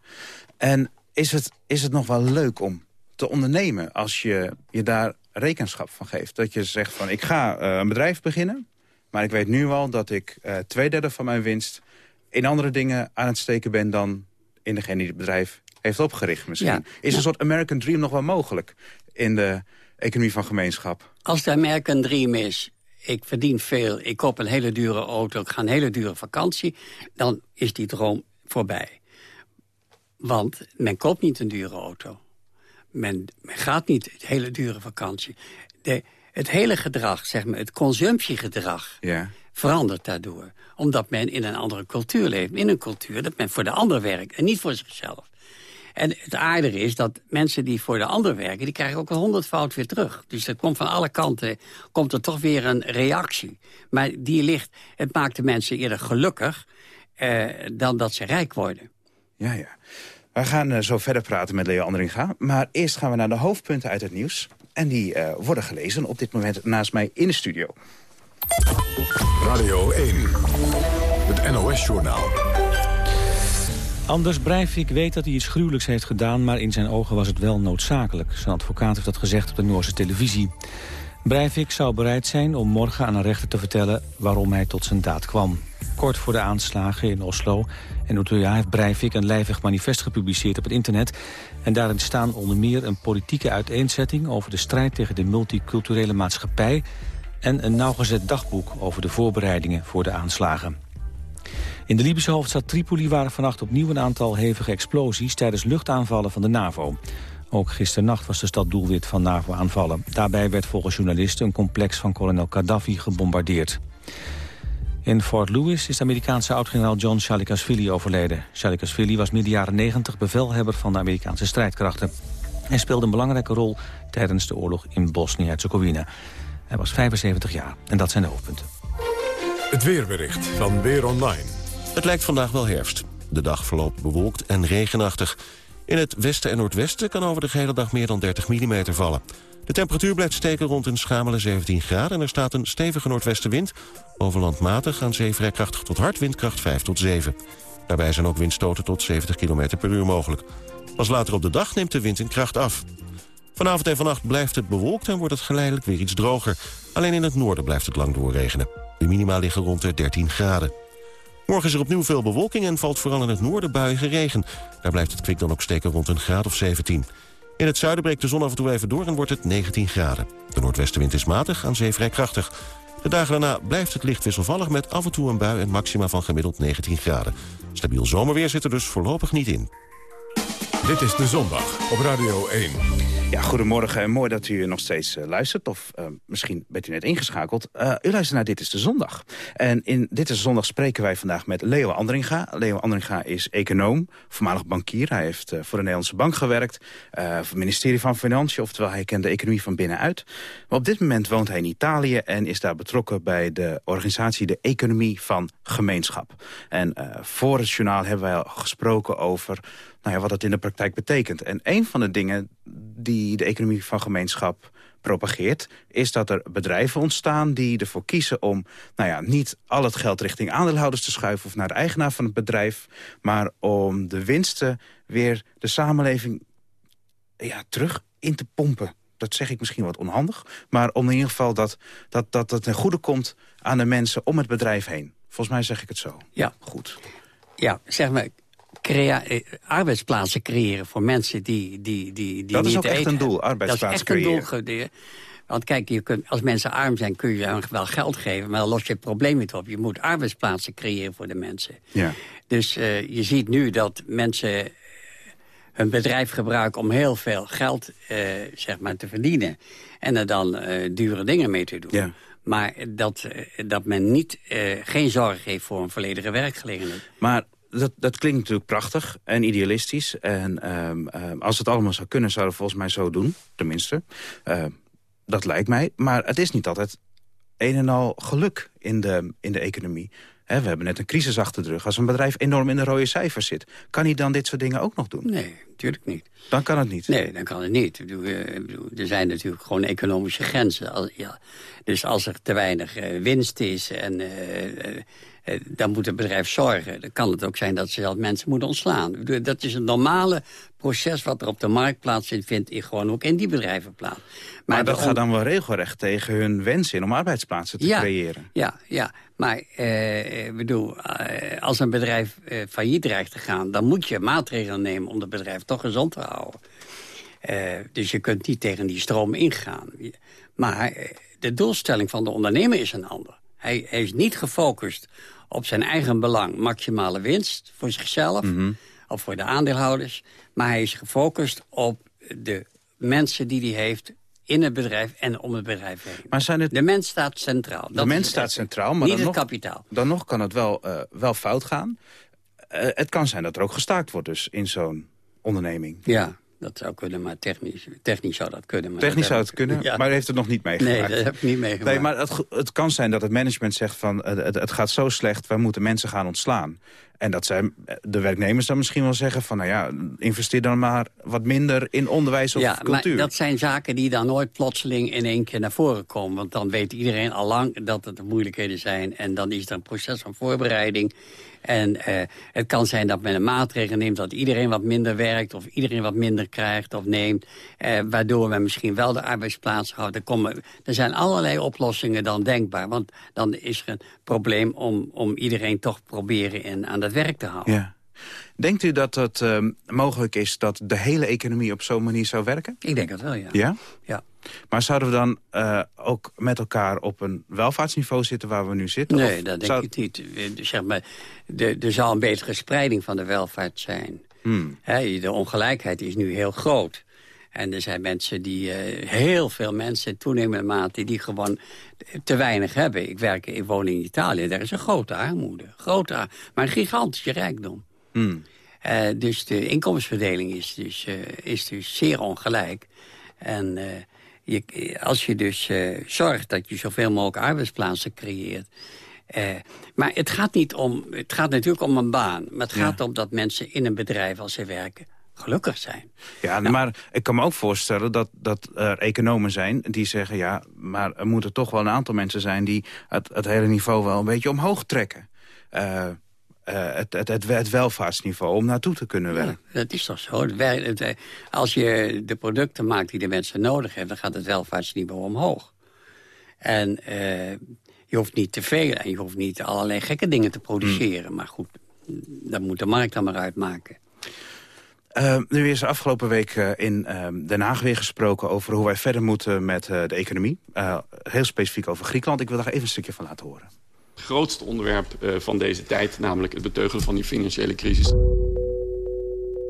En is het, is het nog wel leuk om te ondernemen als je je daar rekenschap van geeft? Dat je zegt van, ik ga uh, een bedrijf beginnen... maar ik weet nu al dat ik uh, twee derde van mijn winst... in andere dingen aan het steken ben dan in degene die het bedrijf heeft opgericht misschien. Ja. Is een soort American Dream nog wel mogelijk in de economie van gemeenschap? Als de American Dream is, ik verdien veel, ik koop een hele dure auto... ik ga een hele dure vakantie, dan is die droom voorbij. Want men koopt niet een dure auto. Men, men gaat niet een hele dure vakantie. De, het hele gedrag, zeg maar, het consumptiegedrag... Ja. verandert daardoor. Omdat men in een andere cultuur leeft. In een cultuur dat men voor de ander werkt en niet voor zichzelf. En het aardige is dat mensen die voor de ander werken... die krijgen ook een honderdvoud weer terug. Dus er komt van alle kanten komt er toch weer een reactie. Maar die ligt, het maakt de mensen eerder gelukkig... Eh, dan dat ze rijk worden. Ja, ja. We gaan uh, zo verder praten met Leo Andringa. Maar eerst gaan we naar de hoofdpunten uit het nieuws. En die uh, worden gelezen op dit moment naast mij in de studio. Radio 1, het NOS-journaal. Anders Breivik weet dat hij iets gruwelijks heeft gedaan... maar in zijn ogen was het wel noodzakelijk. Zijn advocaat heeft dat gezegd op de Noorse televisie. Breivik zou bereid zijn om morgen aan een rechter te vertellen... waarom hij tot zijn daad kwam. Kort voor de aanslagen in Oslo en Utøya heeft Breivik een lijvig manifest gepubliceerd op het internet. En daarin staan onder meer een politieke uiteenzetting... over de strijd tegen de multiculturele maatschappij... en een nauwgezet dagboek over de voorbereidingen voor de aanslagen. In de Libische hoofdstad Tripoli waren vannacht opnieuw een aantal hevige explosies... tijdens luchtaanvallen van de NAVO. Ook gisternacht was de stad doelwit van NAVO-aanvallen. Daarbij werd volgens journalisten een complex van kolonel Gaddafi gebombardeerd. In Fort Lewis is de Amerikaanse oud-generaal John Shalikashvili overleden. Shalikashvili was midden jaren 90 bevelhebber van de Amerikaanse strijdkrachten. Hij speelde een belangrijke rol tijdens de oorlog in Bosnië-Herzegovina. Hij was 75 jaar en dat zijn de hoofdpunten. Het weerbericht van Weer Online. Het lijkt vandaag wel herfst. De dag verloopt bewolkt en regenachtig. In het westen en noordwesten kan over de gehele dag meer dan 30 mm vallen. De temperatuur blijft steken rond een schamele 17 graden... en er staat een stevige noordwestenwind. Overlandmatig aan zee vrij krachtig tot hard, windkracht 5 tot 7. Daarbij zijn ook windstoten tot 70 km per uur mogelijk. Pas later op de dag neemt de wind in kracht af. Vanavond en vannacht blijft het bewolkt en wordt het geleidelijk weer iets droger. Alleen in het noorden blijft het lang doorregenen. De minima liggen rond de 13 graden. Morgen is er opnieuw veel bewolking en valt vooral in het noorden buiige regen. Daar blijft het kwik dan ook steken rond een graad of 17. In het zuiden breekt de zon af en toe even door en wordt het 19 graden. De noordwestenwind is matig, aan zee vrij krachtig. De dagen daarna blijft het licht wisselvallig met af en toe een bui... en maxima van gemiddeld 19 graden. Stabiel zomerweer zit er dus voorlopig niet in. Dit is De Zondag op Radio 1. Ja, goedemorgen en mooi dat u nog steeds uh, luistert. Of uh, misschien bent u net ingeschakeld. Uh, u luistert naar Dit is de Zondag. En in Dit is de Zondag spreken wij vandaag met Leo Andringa. Leo Andringa is econoom, voormalig bankier. Hij heeft voor de Nederlandse Bank gewerkt. voor het ministerie van Financiën, oftewel hij kent de economie van binnenuit. Maar op dit moment woont hij in Italië en is daar betrokken bij de organisatie De Economie van Gemeenschap. En voor het journaal hebben wij al gesproken over nou ja, wat het in de praktijk betekent. En een van de dingen die de economie van gemeenschap propageert... is dat er bedrijven ontstaan die ervoor kiezen om... nou ja, niet al het geld richting aandeelhouders te schuiven... of naar de eigenaar van het bedrijf... maar om de winsten weer de samenleving ja, terug in te pompen. Dat zeg ik misschien wat onhandig. Maar om in ieder geval dat dat, dat, dat ten goede komt aan de mensen om het bedrijf heen. Volgens mij zeg ik het zo. Ja. Goed. Ja, zeg maar, crea arbeidsplaatsen creëren voor mensen die, die, die, die dat niet is ook echt een doel, arbeidsplaatsen Dat is echt creëren. een doel. Want kijk, je kunt, als mensen arm zijn kun je hen wel geld geven... maar dan los je het probleem niet op. Je moet arbeidsplaatsen creëren voor de mensen. Ja. Dus uh, je ziet nu dat mensen hun bedrijf gebruiken om heel veel geld uh, zeg maar, te verdienen. En er dan uh, dure dingen mee te doen. Ja. Maar dat, dat men niet, geen zorg heeft voor een volledige werkgelegenheid. Maar dat, dat klinkt natuurlijk prachtig en idealistisch. En um, um, als het allemaal zou kunnen, zouden we volgens mij zo doen. Tenminste. Uh, dat lijkt mij. Maar het is niet altijd een en al geluk in de, in de economie. He, we hebben net een crisis achter de rug. Als een bedrijf enorm in de rode cijfers zit... kan hij dan dit soort dingen ook nog doen? Nee, natuurlijk niet. Dan kan het niet? Nee, dan kan het niet. Ik bedoel, eh, ik bedoel, er zijn natuurlijk gewoon economische grenzen. Als, ja. Dus als er te weinig eh, winst is en eh, dan moet het bedrijf zorgen. Dan kan het ook zijn dat ze zelf mensen moeten ontslaan. Dat is een normale proces wat er op de markt plaatsvindt... vindt ik gewoon ook in die bedrijven plaats. Maar, dat gaat dan wel regelrecht tegen hun wens in om arbeidsplaatsen te Ja. creëren. Ja, ja. maar eh, bedoel, eh, als een bedrijf eh, failliet dreigt te gaan... dan moet je maatregelen nemen om het bedrijf toch gezond te houden. Eh, dus je kunt niet tegen die stroom ingaan. Maar eh, de doelstelling van de ondernemer is een ander. Hij, hij is niet gefocust op zijn eigen belang, maximale winst voor zichzelf... of voor de aandeelhouders. Maar hij is gefocust op de mensen die hij heeft in het bedrijf en om het bedrijf heen. Maar zijn het, De mens staat centraal. de mens staat centraal, maar Niet dan het nog, kapitaal. dan nog kan het wel, eh, wel fout gaan. Eh, het kan zijn dat er ook gestaakt wordt dus in zo'n onderneming. Ja, dat zou kunnen, maar technisch, technisch zou dat kunnen. Maar Technisch zou het kunnen, Ja. maar heeft het nog niet meegemaakt. Nee, dat heb ik niet meegemaakt. Nee, maar het, het kan zijn dat het management zegt van eh, het, het gaat zo slecht, wij moeten mensen gaan ontslaan. En dat zijn de werknemers dan misschien wel zeggen van nou ja, investeer dan maar wat minder in onderwijs of ja, cultuur. maar dat zijn zaken die dan nooit plotseling in één keer naar voren komen. Want dan weet iedereen al lang dat het moeilijkheden zijn. En dan is er een proces van voorbereiding. En eh, het kan zijn dat men een maatregel neemt dat iedereen wat minder werkt... of iedereen wat minder krijgt of neemt. Eh, waardoor men misschien wel de arbeidsplaats houdt. Er, komen, er zijn allerlei oplossingen dan denkbaar. Want dan is er een probleem om, om iedereen toch proberen in, aan het werk te houden. Ja. Denkt u dat het eh, mogelijk is dat de hele economie op zo'n manier zou werken? Ik denk dat wel, ja. Ja? ja. Maar zouden we dan eh, ook met elkaar op een welvaartsniveau zitten waar we nu zitten? Nee, Of dat denk zou- ik niet. Eh, Zeg maar, de- er zou een betere spreiding van de welvaart zijn. Hmm. De ongelijkheid is nu heel groot. En er zijn mensen die, eh, heel veel mensen in toenemende mate... die gewoon te weinig hebben. Ik, werk, ik woon in Italië, daar is een grote armoede. Grote, ar- maar een gigantische rijkdom. Hmm. Eh, dus de inkomensverdeling is dus, eh, is dus zeer ongelijk. En eh, je, als je dus zorgt dat je zoveel mogelijk arbeidsplaatsen creëert... maar het gaat, niet om, het gaat natuurlijk om een baan. Maar het Ja. gaat om dat mensen in een bedrijf, als ze werken, gelukkig zijn. Ja, Nou. maar ik kan me ook voorstellen dat, dat er economen zijn die zeggen... ja, maar er moeten toch wel een aantal mensen zijn... die het, het hele niveau wel een beetje omhoog trekken. Eh, het, het, het, het welvaartsniveau om naartoe te kunnen werken. Ja, dat is toch zo. Eh, Als je de producten maakt die de mensen nodig hebben... dan gaat het welvaartsniveau omhoog. En eh, je hoeft niet te veel en je hoeft niet allerlei gekke dingen te produceren. Maar goed, dat moet de markt dan maar uitmaken. Eh, nu is er afgelopen week in eh, Den Haag weer gesproken... over hoe wij verder moeten met de economie. Heel specifiek over Griekenland. Ik wil daar even een stukje van laten horen. Het grootste onderwerp eh, van deze tijd, namelijk het beteugelen van die financiële crisis.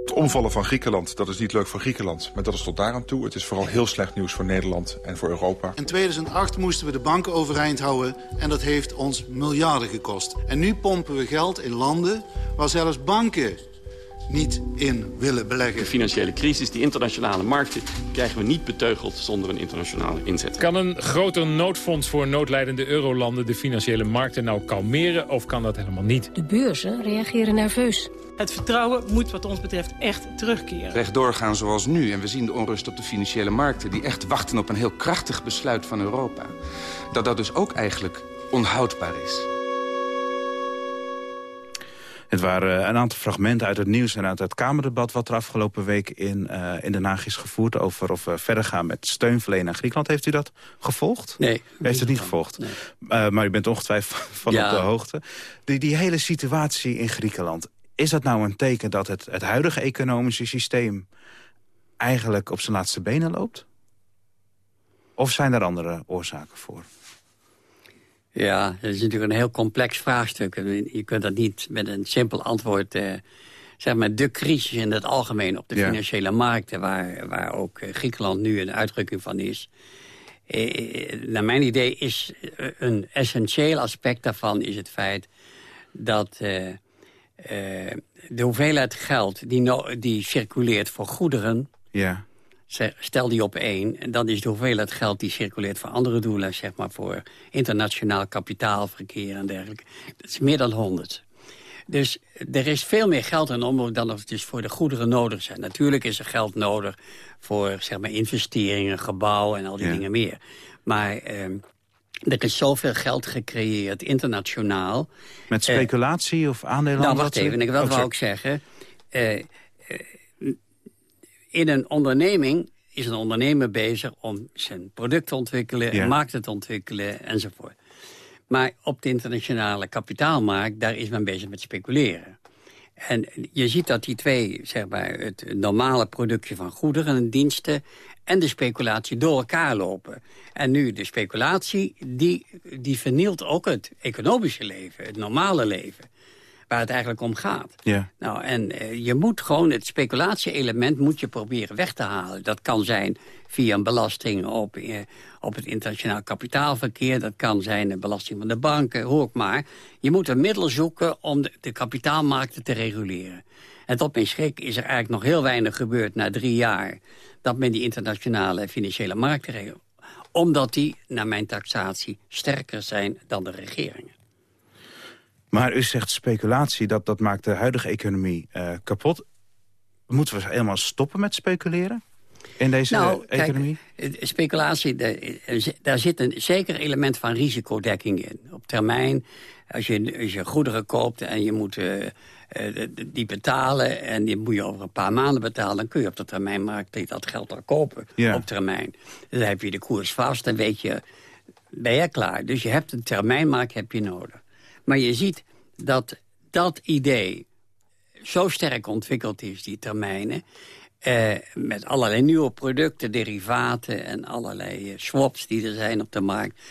Het omvallen van Griekenland, dat is niet leuk voor Griekenland. Maar dat is tot daar aan toe. Het is vooral heel slecht nieuws voor Nederland en voor Europa. In 2008 moesten we de banken overeind houden en dat heeft ons miljarden gekost. En nu pompen we geld in landen waar zelfs banken niet in willen De beleggen. financiële crisis, die internationale markten, krijgen we niet beteugeld zonder een internationale inzet. Kan een groter noodfonds voor noodlijdende eurolanden de financiële markten nou kalmeren of kan dat helemaal niet? De beurzen reageren nerveus. Het vertrouwen moet wat ons betreft echt terugkeren. Recht doorgaan zoals nu. En we zien de onrust op de financiële markten... die echt wachten op een heel krachtig besluit van Europa. Dat dat dus ook eigenlijk onhoudbaar is. Het waren eh, een aantal fragmenten uit het nieuws en uit het Kamerdebat... wat er afgelopen week in, eh, in Den Haag is gevoerd... over of we verder gaan met steunverlenen aan Griekenland. Heeft u dat gevolgd? Nee. U heeft het niet gevolgd. Eh, maar u bent ongetwijfeld van Ja. op de hoogte. Die, die hele situatie in Griekenland... is dat nou een teken dat het, het huidige economische systeem... eigenlijk op zijn laatste benen loopt? Of zijn er andere oorzaken voor? Ja, dat is natuurlijk een heel complex vraagstuk. Je kunt dat niet met een simpel antwoord... Eh, zeg maar, de crisis in het algemeen op de Ja. financiële markten... Waar, waar ook eh, Griekenland nu een uitdrukking van is... Eh, naar mijn idee is een essentieel aspect daarvan is het feit... dat eh, de hoeveelheid geld die, no- die circuleert voor goederen... Ja. Stel die op één, en dan is de hoeveelheid geld die circuleert voor andere doelen, zeg maar voor internationaal kapitaalverkeer en dergelijke. Dat is meer dan 100. Dus er is veel meer geld in omloop dan er dus voor de goederen nodig zijn. Natuurlijk is er geld nodig voor zeg maar, investeringen, gebouwen en al die dingen meer. Maar ehm, er is zoveel geld gecreëerd internationaal. Met speculatie of aandelen? Nou, wacht even. Ik wil oh, wou ook zeggen. Uh, uh, in een onderneming is een ondernemer bezig om zijn product te ontwikkelen... Ja. markten te ontwikkelen enzovoort. Maar op de internationale kapitaalmarkt, daar is men bezig met speculeren. En je ziet dat die twee, zeg maar, het normale productje van goederen en diensten... en de speculatie door elkaar lopen. En nu, de speculatie, die, die vernielt ook het economische leven, het normale leven waar het eigenlijk om gaat. Ja. Nou, en uh, je moet gewoon het speculatie-element moet je proberen weg te halen. Dat kan zijn via een belasting op, uh, op het internationaal kapitaalverkeer. Dat kan zijn een belasting van de banken, hoe ook maar. Je moet een middel zoeken om de, de kapitaalmarkten te reguleren. En tot mijn schrik is er eigenlijk nog heel weinig gebeurd na drie jaar... dat men die internationale financiële markten regelt. Omdat die, naar mijn taxatie, sterker zijn dan de regeringen. Maar u zegt speculatie, dat, dat maakt de huidige economie uh, kapot. Moeten we helemaal stoppen met speculeren? In deze nou, economie? Kijk, speculatie, daar zit een zeker element van risicodekking in. Op termijn, als je, als je goederen koopt en je moet uh, die betalen... en die moet je over een paar maanden betalen... dan kun je op de termijnmarkt dat geld al kopen ja. op termijn. Dan heb je de koers vast, dan weet je, ben je klaar. Dus je hebt een termijnmarkt heb je nodig. Maar je ziet dat dat idee zo sterk ontwikkeld is, die termijnen... Eh, met allerlei nieuwe producten, derivaten en allerlei uh, swaps die er zijn op de markt...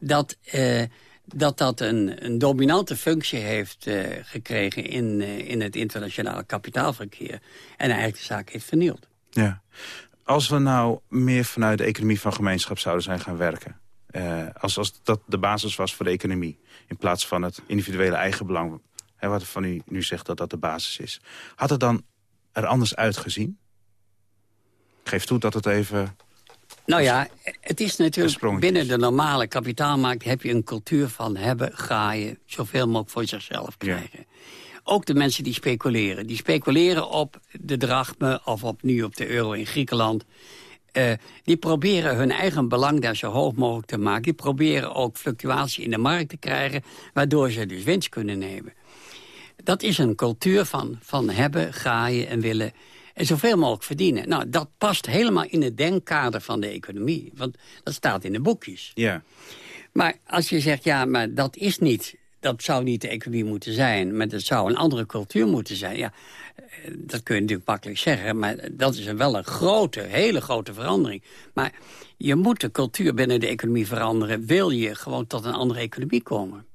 dat eh, dat, dat een, een dominante functie heeft uh, gekregen in, in het internationale kapitaalverkeer... en eigenlijk de zaak heeft vernield. Ja. Als we nou meer vanuit de economie van gemeenschap zouden zijn gaan werken... als, als dat de basis was voor de economie in plaats van het individuele eigenbelang... Hè, wat van u nu zegt dat dat de basis is. Had het dan er anders uitgezien? Ik geef toe dat het even... Nou ja, het is natuurlijk binnen de normale kapitaalmarkt... heb je een cultuur van hebben, gaaien, zoveel mogelijk voor zichzelf krijgen. Ja. Ook de mensen die speculeren. Die speculeren op de drachme of op, nu op de euro in Griekenland. Uh, die proberen hun eigen belang daar zo hoog mogelijk te maken. Die proberen ook fluctuatie in de markt te krijgen... waardoor ze dus winst kunnen nemen. Dat is een cultuur van, van hebben, graaien en willen... en zoveel mogelijk verdienen. Nou, dat past helemaal in het denkkader van de economie. Want dat staat in de boekjes. Ja. Maar als je zegt, ja, maar dat is niet dat zou niet de economie moeten zijn, maar dat zou een andere cultuur moeten zijn. Ja, dat kun je natuurlijk makkelijk zeggen, maar dat is wel een grote, hele grote verandering. Maar je moet de cultuur binnen de economie veranderen, wil je gewoon tot een andere economie komen.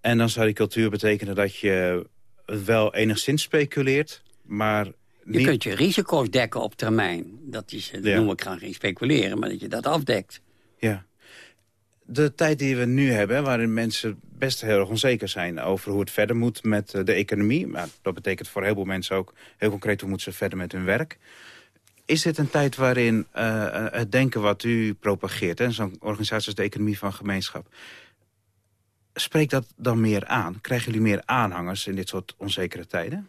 En dan zou die cultuur betekenen dat je wel enigszins speculeert, maar... Je kunt je risico's dekken op termijn. Dat is, dat ja. noem ik graag geen speculeren, maar dat je dat afdekt. Ja de tijd die we nu hebben, waarin mensen best heel erg onzeker zijn over hoe het verder moet met de economie. Maar dat betekent voor heel veel mensen ook heel concreet hoe moeten ze verder met hun werk. Is dit een tijd waarin uh, het denken wat u propageert, zo'n organisatie als de economie van gemeenschap, spreekt dat dan meer aan? Krijgen jullie meer aanhangers in dit soort onzekere tijden?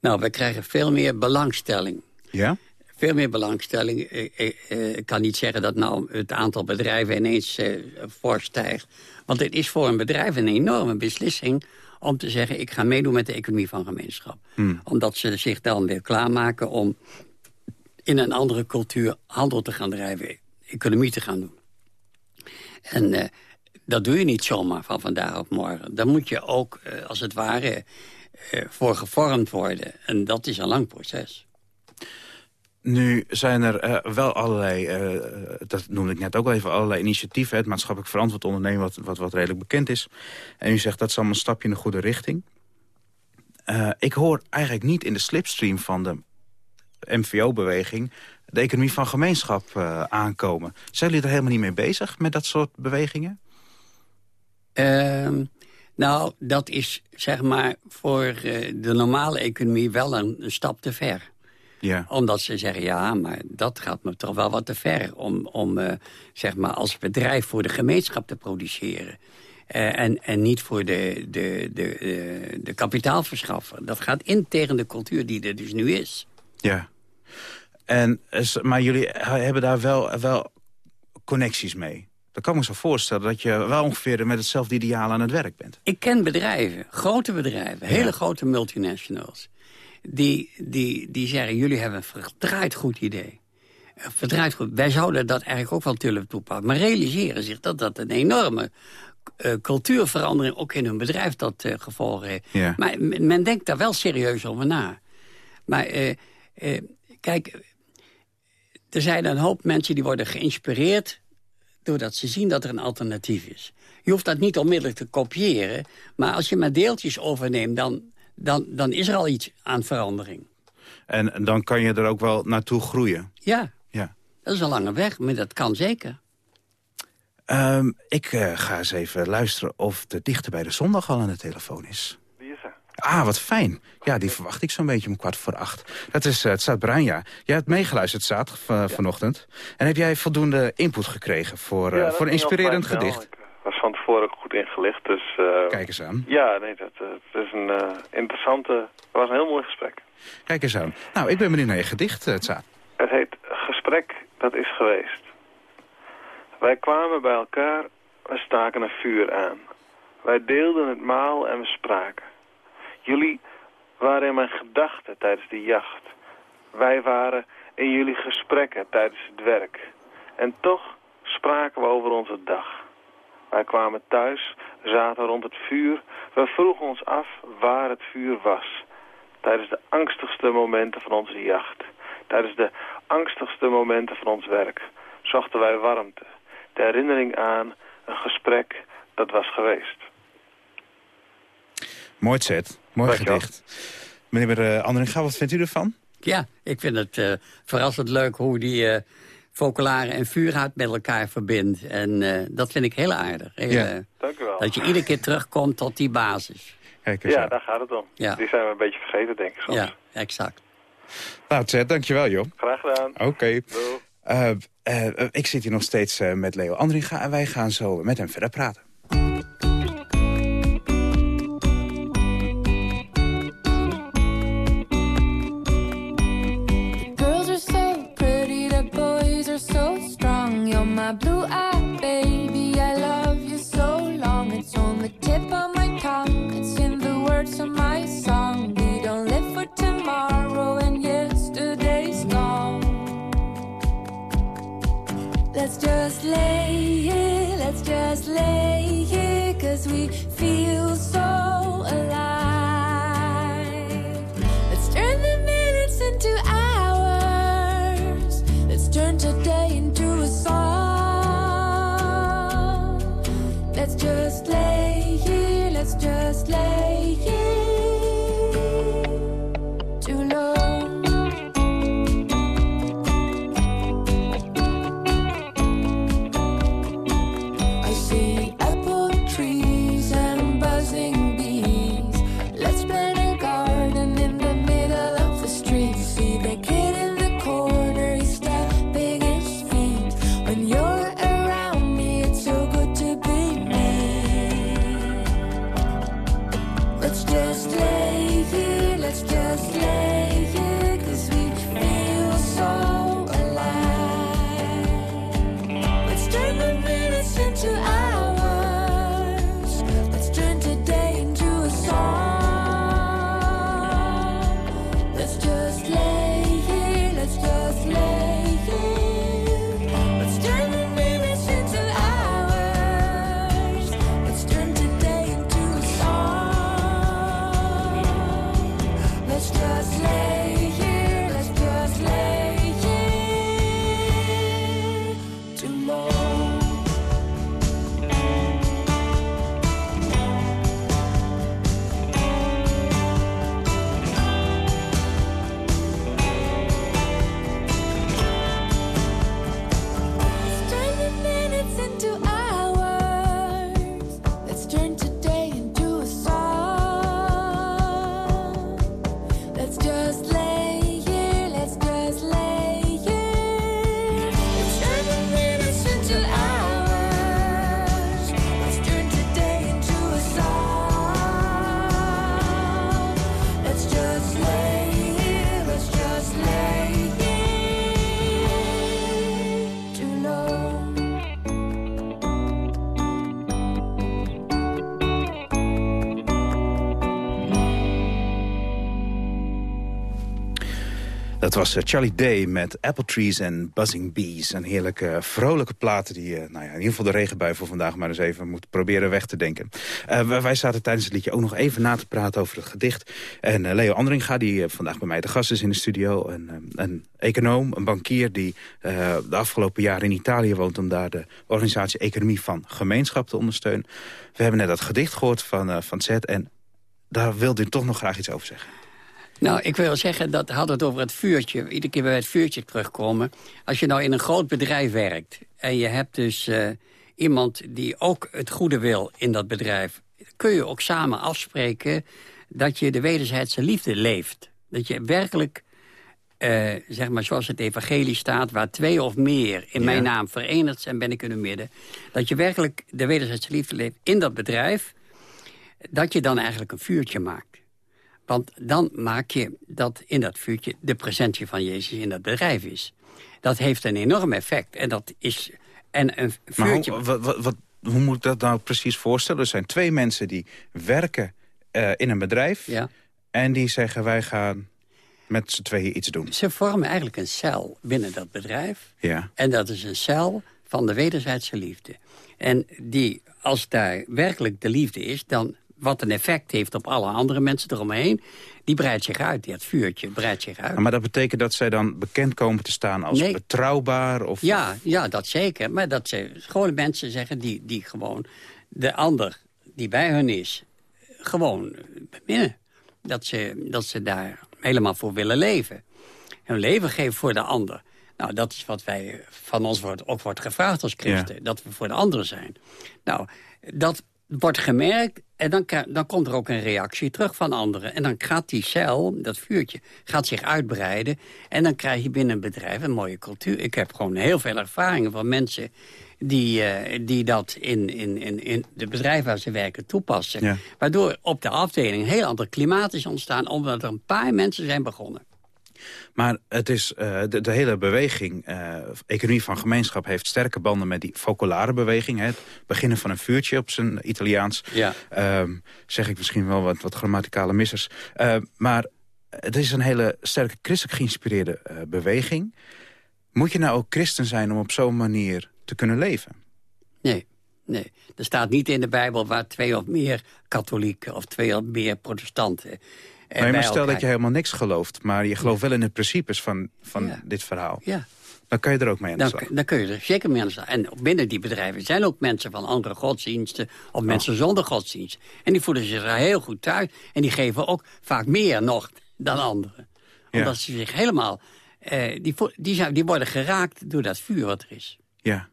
Nou, we krijgen veel meer belangstelling. Ja? Veel meer belangstelling. Ik, kan niet zeggen dat nou het aantal bedrijven ineens uh, fors stijgt. Want het is voor een bedrijf een enorme beslissing om te zeggen... ik ga meedoen met de economie van gemeenschap. Hmm. Omdat ze zich dan weer klaarmaken om in een andere cultuur handel te gaan drijven. Economie te gaan doen. En uh, dat doe je niet zomaar van vandaag op morgen. Daar moet je ook, uh, als het ware, voor gevormd worden. En dat is een lang proces. Nu zijn er uh, wel allerlei, uh, dat noemde ik net ook al even, allerlei initiatieven. Het maatschappelijk verantwoord ondernemen, wat, wat, wat redelijk bekend is. En u zegt dat is allemaal een stapje in de goede richting. Uh, ik hoor eigenlijk niet in de slipstream van de MVO-beweging... de economie van gemeenschap aankomen. Zijn jullie er helemaal niet mee bezig met dat soort bewegingen? Ehm, nou, dat is zeg maar voor de normale economie wel een stap te ver. Ja. Omdat ze zeggen, ja, maar dat gaat me toch wel wat te ver... om, om uh, zeg maar als bedrijf voor de gemeenschap te produceren. Eh, en, en niet voor de, de, de, eh, de kapitaalverschaffer. Dat gaat in tegen de cultuur die er dus nu is. Ja. En, maar jullie hebben daar wel, wel connecties mee. Dan kan ik me zo voorstellen dat je wel ongeveer met hetzelfde ideaal aan het werk bent. Ik ken bedrijven, grote bedrijven, hele grote multinationals... Die, die, die zeggen, jullie hebben een verdraaid goed idee. Een Verdraaid goed. Wij zouden dat eigenlijk ook wel willen toepassen. Maar realiseren zich dat dat een enorme eh, cultuurverandering... ook in hun bedrijf tot eh, gevolg heeft. Ja. Maar men, denkt daar wel serieus over na. Maar eh, kijk, er zijn een hoop mensen die worden geïnspireerd... doordat ze zien dat er een alternatief is. Je hoeft dat niet onmiddellijk te kopiëren... maar als je maar deeltjes overneemt, dan, dan, dan is er al iets aan verandering. En, dan kan je er ook wel naartoe groeien. Ja, Ja. dat is een lange weg, maar dat kan zeker. Ehm, ik eh, ga eens even luisteren of de dichter bij de zondag al aan de telefoon is. Die is er. Ah, wat fijn. Ja, die verwacht ik zo'n beetje om kwart voor acht. Dat is uh, het Staat Bruinja. Jij hebt meegeluisterd van, vanochtend. En heb jij voldoende input gekregen voor, eh, Ja, voor een inspirerend gedicht? Was van tevoren ook goed ingelicht, dus... eh, Kijk eens aan. Ja, nee, dat, eh, het is een eh, interessante... Het was een heel mooi gesprek. Kijk eens aan. Nou, ik ben benieuwd naar je gedicht, Tsaat. Het heet Gesprek dat is geweest. Wij kwamen bij elkaar, we staken een vuur aan. Wij deelden het maal en we spraken. Jullie waren in mijn gedachten tijdens de jacht. Wij waren in jullie gesprekken tijdens het werk. En toch spraken we over onze dag. Wij kwamen thuis, zaten rond het vuur. We vroegen ons af waar het vuur was. Tijdens de angstigste momenten van onze jacht. Tijdens de angstigste momenten van ons werk zochten wij warmte. De herinnering aan een gesprek dat was geweest. Mooi zet. Mooi gedicht. Meneer uh, Andringa, wat vindt u ervan? Ja, ik vind het eh, verrassend leuk hoe die eh focolare en vuurhout met elkaar verbindt. En eh, dat vind ik heel aardig. Heel, Ja. eh, Dank u wel. dat je iedere keer terugkomt tot die basis. Kijk eens Ja, aan. daar gaat het om. Ja. Die zijn we een beetje vergeten, denk ik soms. Ja, exact. Nou, Zet, dankjewel, joh. Graag gedaan. Oké. Eh, ik zit hier nog steeds eh, met Leo Andringa en wij gaan zo met hem verder praten. Was eh, Charlie Day met Apple Trees en Buzzing Bees. Een heerlijke, eh, vrolijke platen die uh, nou ja, in ieder geval de regenbui voor vandaag maar eens even moet proberen weg te denken. Uh, wij zaten tijdens het liedje ook nog even na te praten over het gedicht. En Leo Andringa, die vandaag bij mij de gast is in de studio. Een, een econoom, een bankier die de afgelopen jaren in Italië woont... om daar de organisatie Economie van Gemeenschap te ondersteunen. We hebben net dat gedicht gehoord van, van Zet en daar wilde u toch nog graag iets over zeggen. Nou, ik wil zeggen, dat had het over het vuurtje. Iedere keer bij het vuurtje terugkomen. Als je nou in een groot bedrijf werkt... en je hebt dus uh, iemand die ook het goede wil in dat bedrijf... kun je ook samen afspreken dat je de wederzijdse liefde leeft. Dat je werkelijk, uh, zeg maar zoals het evangelie staat... waar twee of meer in mijn naam verenigd zijn, ben ik in het midden... dat je werkelijk de wederzijdse liefde leeft in dat bedrijf... dat je dan eigenlijk een vuurtje maakt. Want dan maak je dat in dat vuurtje de presentie van Jezus in dat bedrijf is. Dat heeft een enorm effect. En dat is... En een vuurtje... Maar hoe, wat, wat, hoe moet ik dat nou precies voorstellen? Er zijn twee mensen die werken uh, in een bedrijf... Ja. en die zeggen wij gaan met z'n tweeën iets doen. Ze vormen eigenlijk een cel binnen dat bedrijf. Ja. En dat is een cel van de wederzijdse liefde. En die, als daar werkelijk de liefde is... dan wat een effect heeft op alle andere mensen eromheen... die breidt zich uit, die het vuurtje breidt zich uit. Maar dat betekent dat zij dan bekend komen te staan als Nee. betrouwbaar? Of... Ja, ja, dat zeker. Maar dat ze gewone mensen zeggen die, die gewoon de ander die bij hun is... gewoon beminnen. Dat ze, dat ze daar helemaal voor willen leven. Hun leven geven voor de ander. Nou, dat is wat wij van ons wordt, ook wordt gevraagd als christen. Dat we voor de anderen zijn. Nou, dat wordt gemerkt en dan, dan komt er ook een reactie terug van anderen. En dan gaat die cel, dat vuurtje, gaat zich uitbreiden. En dan krijg je binnen een bedrijf een mooie cultuur. Ik heb gewoon heel veel ervaringen van mensen die, eh, die dat in, in, in, in de bedrijven waar ze werken toepassen. Ja. Waardoor op de afdeling een heel ander klimaat is ontstaan... omdat er een paar mensen zijn begonnen. Maar het is, eh, de, de hele beweging, eh, economie van gemeenschap... heeft sterke banden met die focolare beweging. Hè, het beginnen van een vuurtje op zijn Italiaans. Ja. Ehm, zeg ik misschien wel wat, wat grammaticale missers. Eh, maar het is een hele sterke christelijk geïnspireerde beweging. Moet je nou ook christen zijn om op zo'n manier te kunnen leven? Nee, nee. Er staat niet in de Bijbel waar twee of meer katholieken... of twee of meer protestanten... Nee, maar stel elkaar- dat je helemaal niks gelooft... maar je gelooft wel in de principes van, van Ja. dit verhaal. Ja. Dan kan je er ook mee aan de Dan, slag. dan kun je er zeker mee aan de slag. En binnen die bedrijven zijn ook mensen van andere godsdiensten... of mensen zonder godsdienst. En die voelen zich er heel goed thuis. En die geven ook vaak meer nog dan anderen. Ja. Omdat ze zich helemaal... eh, die, die, zijn, die worden geraakt door dat vuur wat er is. Ja.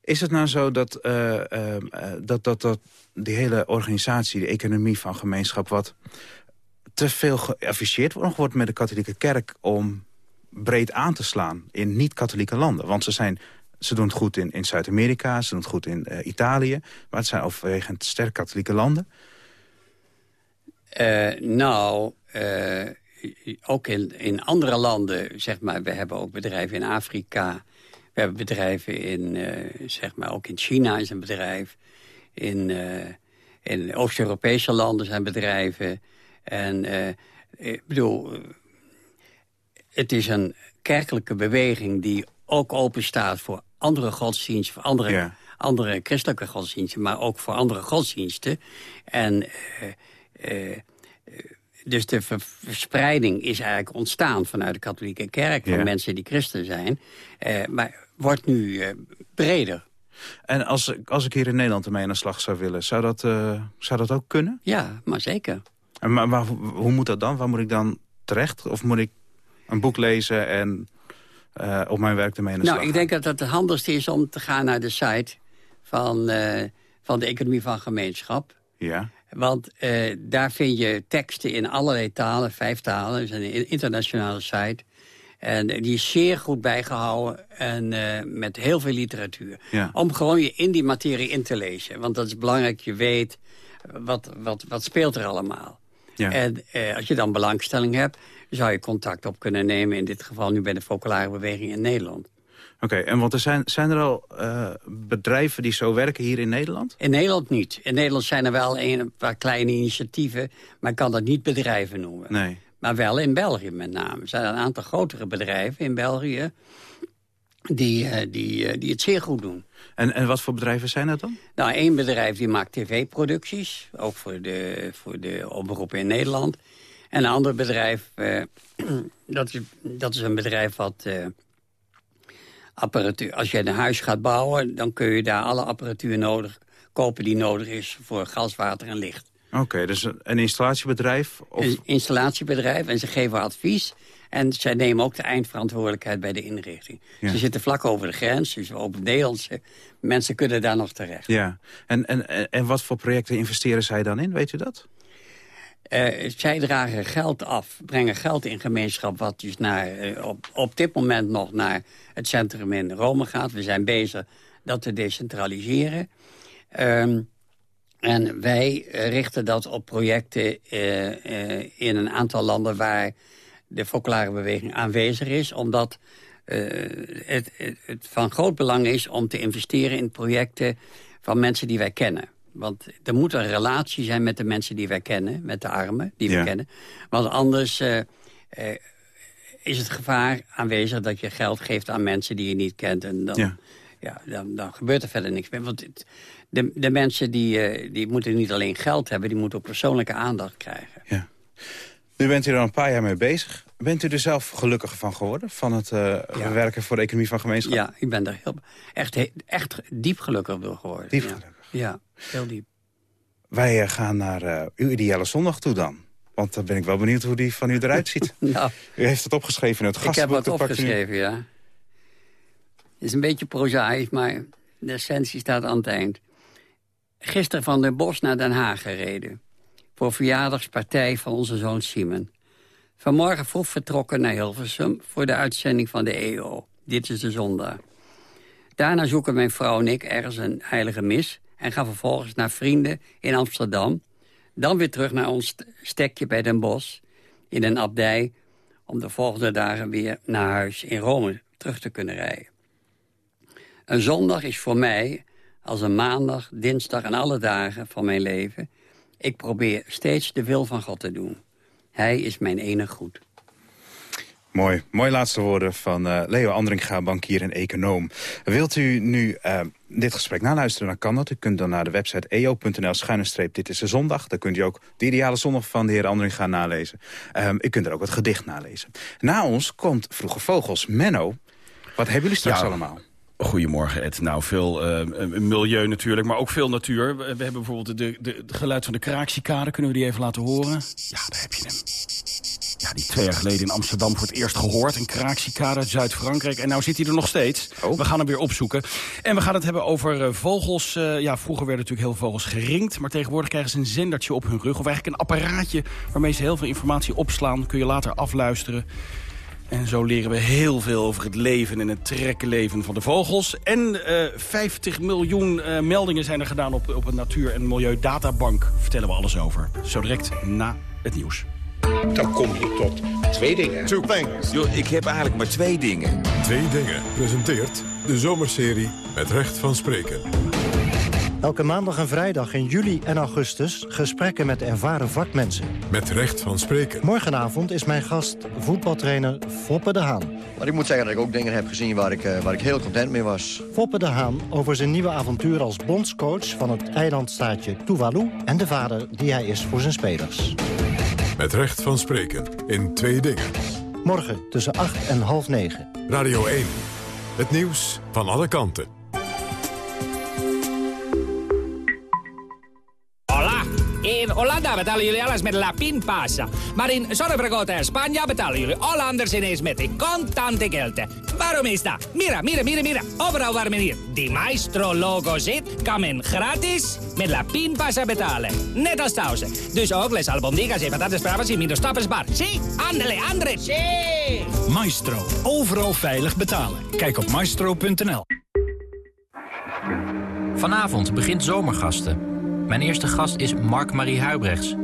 Is het nou zo dat, eh, eh, dat, dat, dat die hele organisatie, de economie van gemeenschap... wat te veel geafficheerd wordt met de katholieke kerk... om breed aan te slaan in niet-katholieke landen? Want ze, zijn, ze doen het goed in, in Zuid-Amerika, ze doen het goed in eh, Italië... maar het zijn overwegend sterk katholieke landen. Eh, nou, eh, ook in, in andere landen, zeg maar, we hebben ook bedrijven in Afrika. We hebben bedrijven in, zeg maar, ook in China is een bedrijf. In, in Oost-Europese landen zijn bedrijven. En eh, ik bedoel, eh, het is een kerkelijke beweging die ook open staat voor andere godsdiensten, voor andere, Ja. andere christelijke godsdiensten, maar ook voor andere godsdiensten. En eh, dus de ver- verspreiding is eigenlijk ontstaan vanuit de katholieke kerk... van Ja. mensen die christen zijn, maar wordt nu breder. En als, ik- als ik hier in Nederland ermee aan de slag zou willen... zou dat, zou dat ook kunnen? Ja, maar zeker. En, maar maar hoe, moet dat dan? Waar moet ik dan terecht? Of moet ik een boek lezen en eh, op mijn werk ermee aan de Nou, ik denk dat het het handigste is om te gaan naar de site van, eh, van de Economie van Gemeenschap. Ja. Want eh, daar vind je teksten in allerlei talen, vijf talen. Het is een internationale site. En die is zeer goed bijgehouden en met heel veel literatuur. Ja. Om gewoon je in die materie in te lezen. Want dat is belangrijk, je weet wat, wat, wat speelt er allemaal. Ja. En eh, als je dan belangstelling hebt, zou je contact op kunnen nemen. In dit geval nu bij de focolare beweging in Nederland. Oké, en want er zijn, zijn er al eh, bedrijven die zo werken hier in Nederland? In Nederland niet. In Nederland zijn er wel een, een paar kleine initiatieven, maar ik kan dat niet bedrijven noemen. Nee. Maar wel in België met name. Er zijn een aantal grotere bedrijven in België... die, eh, die, eh, die het zeer goed doen. En, en wat voor bedrijven zijn dat dan? Nou, één bedrijf die maakt tv-producties. Ook voor de, voor de in Nederland. En een ander bedrijf, eh, dat, is, dat is een bedrijf wat... apparatuur, als je een huis gaat bouwen, dan kun je daar alle apparatuur nodig kopen die nodig is voor gas, water en licht. Oké, dus een een installatiebedrijf? Of... Een installatiebedrijf en ze geven advies. En zij nemen ook de eindverantwoordelijkheid bij de inrichting. Ja. Ze zitten vlak over de grens, dus op het Nederlandse. Mensen kunnen daar nog terecht. Ja, en, en, en- wat voor projecten investeren zij dan in, weet u dat? Eh, zij dragen geld af, brengen geld in gemeenschap... wat dus naar, eh, op, op dit moment nog naar het centrum in Rome gaat. We zijn bezig dat te decentraliseren. Ehm, en wij richten dat op projecten eh, in een aantal landen... waar de focolare beweging aanwezig is. Omdat eh, het, het, het van groot belang is om te investeren in projecten... van mensen die wij kennen. Want er moet een relatie zijn met de mensen die wij kennen. Met de armen die we Ja. kennen. Want anders eh, eh, is het gevaar aanwezig dat je geld geeft aan mensen die je niet kent. En dan, Ja. ja. dan, dan gebeurt er verder niks meer. Want het- de, de mensen die, die moeten niet alleen geld hebben... die moeten ook persoonlijke aandacht krijgen. Nu bent u er al een paar jaar mee bezig. Bent u er zelf gelukkiger van geworden? Van het eh, werken voor de economie van gemeenschap? Ja, ik ben er heel, echt, echt diep gelukkig door geworden. Diep ja. gelukkig? Ja, heel diep. Wij eh, gaan naar eh, uw ideale zondag toe dan. Want dan ben ik wel benieuwd hoe die van u eruit ziet. Nou, U heeft het opgeschreven in het ik heb gastenboek. wat opgeschreven, ja. Het is een beetje prozaïs, maar de essentie staat aan het eind. Gisteren van Den Bosch naar Den Haag gereden. Voor verjaardagspartij van onze zoon Simon. Vanmorgen vroeg vertrokken naar Hilversum voor de uitzending van de EO. Dit is de zondag. Daarna zoeken mijn vrouw en ik ergens een heilige mis... en gaan vervolgens naar vrienden in Amsterdam. Dan weer terug naar ons st- stekje bij Den Bosch in een abdij... om de volgende dagen weer naar huis in Rome terug te kunnen rijden. Een zondag is voor mij als een maandag, dinsdag en alle dagen van mijn leven. Ik probeer steeds de wil van God te doen. Hij is mijn enig goed. Mooi. Mooi laatste woorden van eh, Leo Andringa, bankier en econoom. Wilt u nu eh, dit gesprek naluisteren, dan kan dat. U kunt dan naar de website eo.nl schuine dit is de zondag. Daar kunt u ook de ideale zondag van de heer Andringa nalezen. Ehm, u kunt er ook het gedicht nalezen. Na ons komt Vroege Vogels. Menno, wat hebben jullie straks Ja. allemaal? Goedemorgen Ed. Nou, veel eh, milieu natuurlijk, maar ook veel natuur. We, hebben bijvoorbeeld de, de, het geluid van de kraakcicade. Kunnen we die even laten horen? Ja, daar heb je hem. Ja, die twee jaar geleden in Amsterdam voor het eerst gehoord. Een kraakcicade uit Zuid-Frankrijk. En nou zit hij er nog steeds. We gaan hem weer opzoeken. En we gaan het hebben over eh, vogels. Eh, ja, vroeger werden natuurlijk heel veel vogels geringd. Maar tegenwoordig krijgen ze een zendertje op hun rug. Of eigenlijk een apparaatje waarmee ze heel veel informatie opslaan. Kun je later afluisteren. En zo leren we heel veel over het leven en het trekkenleven van de vogels. En eh 50 miljoen eh, meldingen zijn er gedaan op, op een natuur- en milieudatabank. Vertellen we alles over. Zo direct na het nieuws. Dan kom je tot twee dingen. Two things. Yo, ik heb eigenlijk maar twee dingen. Twee dingen presenteert de zomerserie met recht van spreken. Elke maandag en vrijdag in juli en augustus gesprekken met ervaren vakmensen. Met recht van spreken. Morgenavond is mijn gast voetbaltrainer Foppe de Haan. Maar ik moet zeggen dat ik ook dingen heb gezien waar ik, eh, waar ik heel content mee was. Foppe de Haan over zijn nieuwe avontuur als bondscoach van het eilandstaatje Tuvalu... en de vader die hij is voor zijn spelers. Met recht van spreken in twee dingen. Morgen tussen 8 en half 9. Radio 1. Het nieuws van alle kanten. Hollanda betalen jullie alles met La Pinpasa. Maar in Zorrebragota en Spanje betalen jullie Hollanders ineens met de contante gelden. Waarom is dat? Mira, mira, mira, mira. Overal waar men hier die Maestro-logo zit, kan men gratis met La Pinpasa betalen. Net als thuis. Dus ook les albondigas y patatas bravas y minder stappersbar. Sí, andele, andre. Sí! Maestro. Overal veilig betalen. Kijk op maestro.nl. Vanavond begint Zomergasten. Mijn eerste gast is Mark-Marie Huibrechts.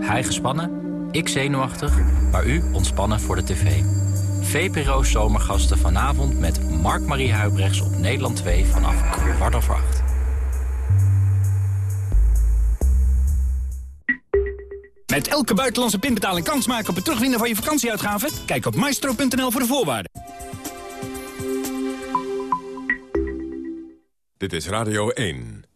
Hij gespannen, ik zenuwachtig, maar u ontspannen voor de tv. VPRO's Zomergasten vanavond met Mark-Marie Huibrechts op Nederland 2 vanaf kwart over acht. Met elke buitenlandse pinbetaling kans maken op het terugwinnen van je vakantieuitgaven? Kijk op maestro.nl voor de voorwaarden. Dit is Radio 1.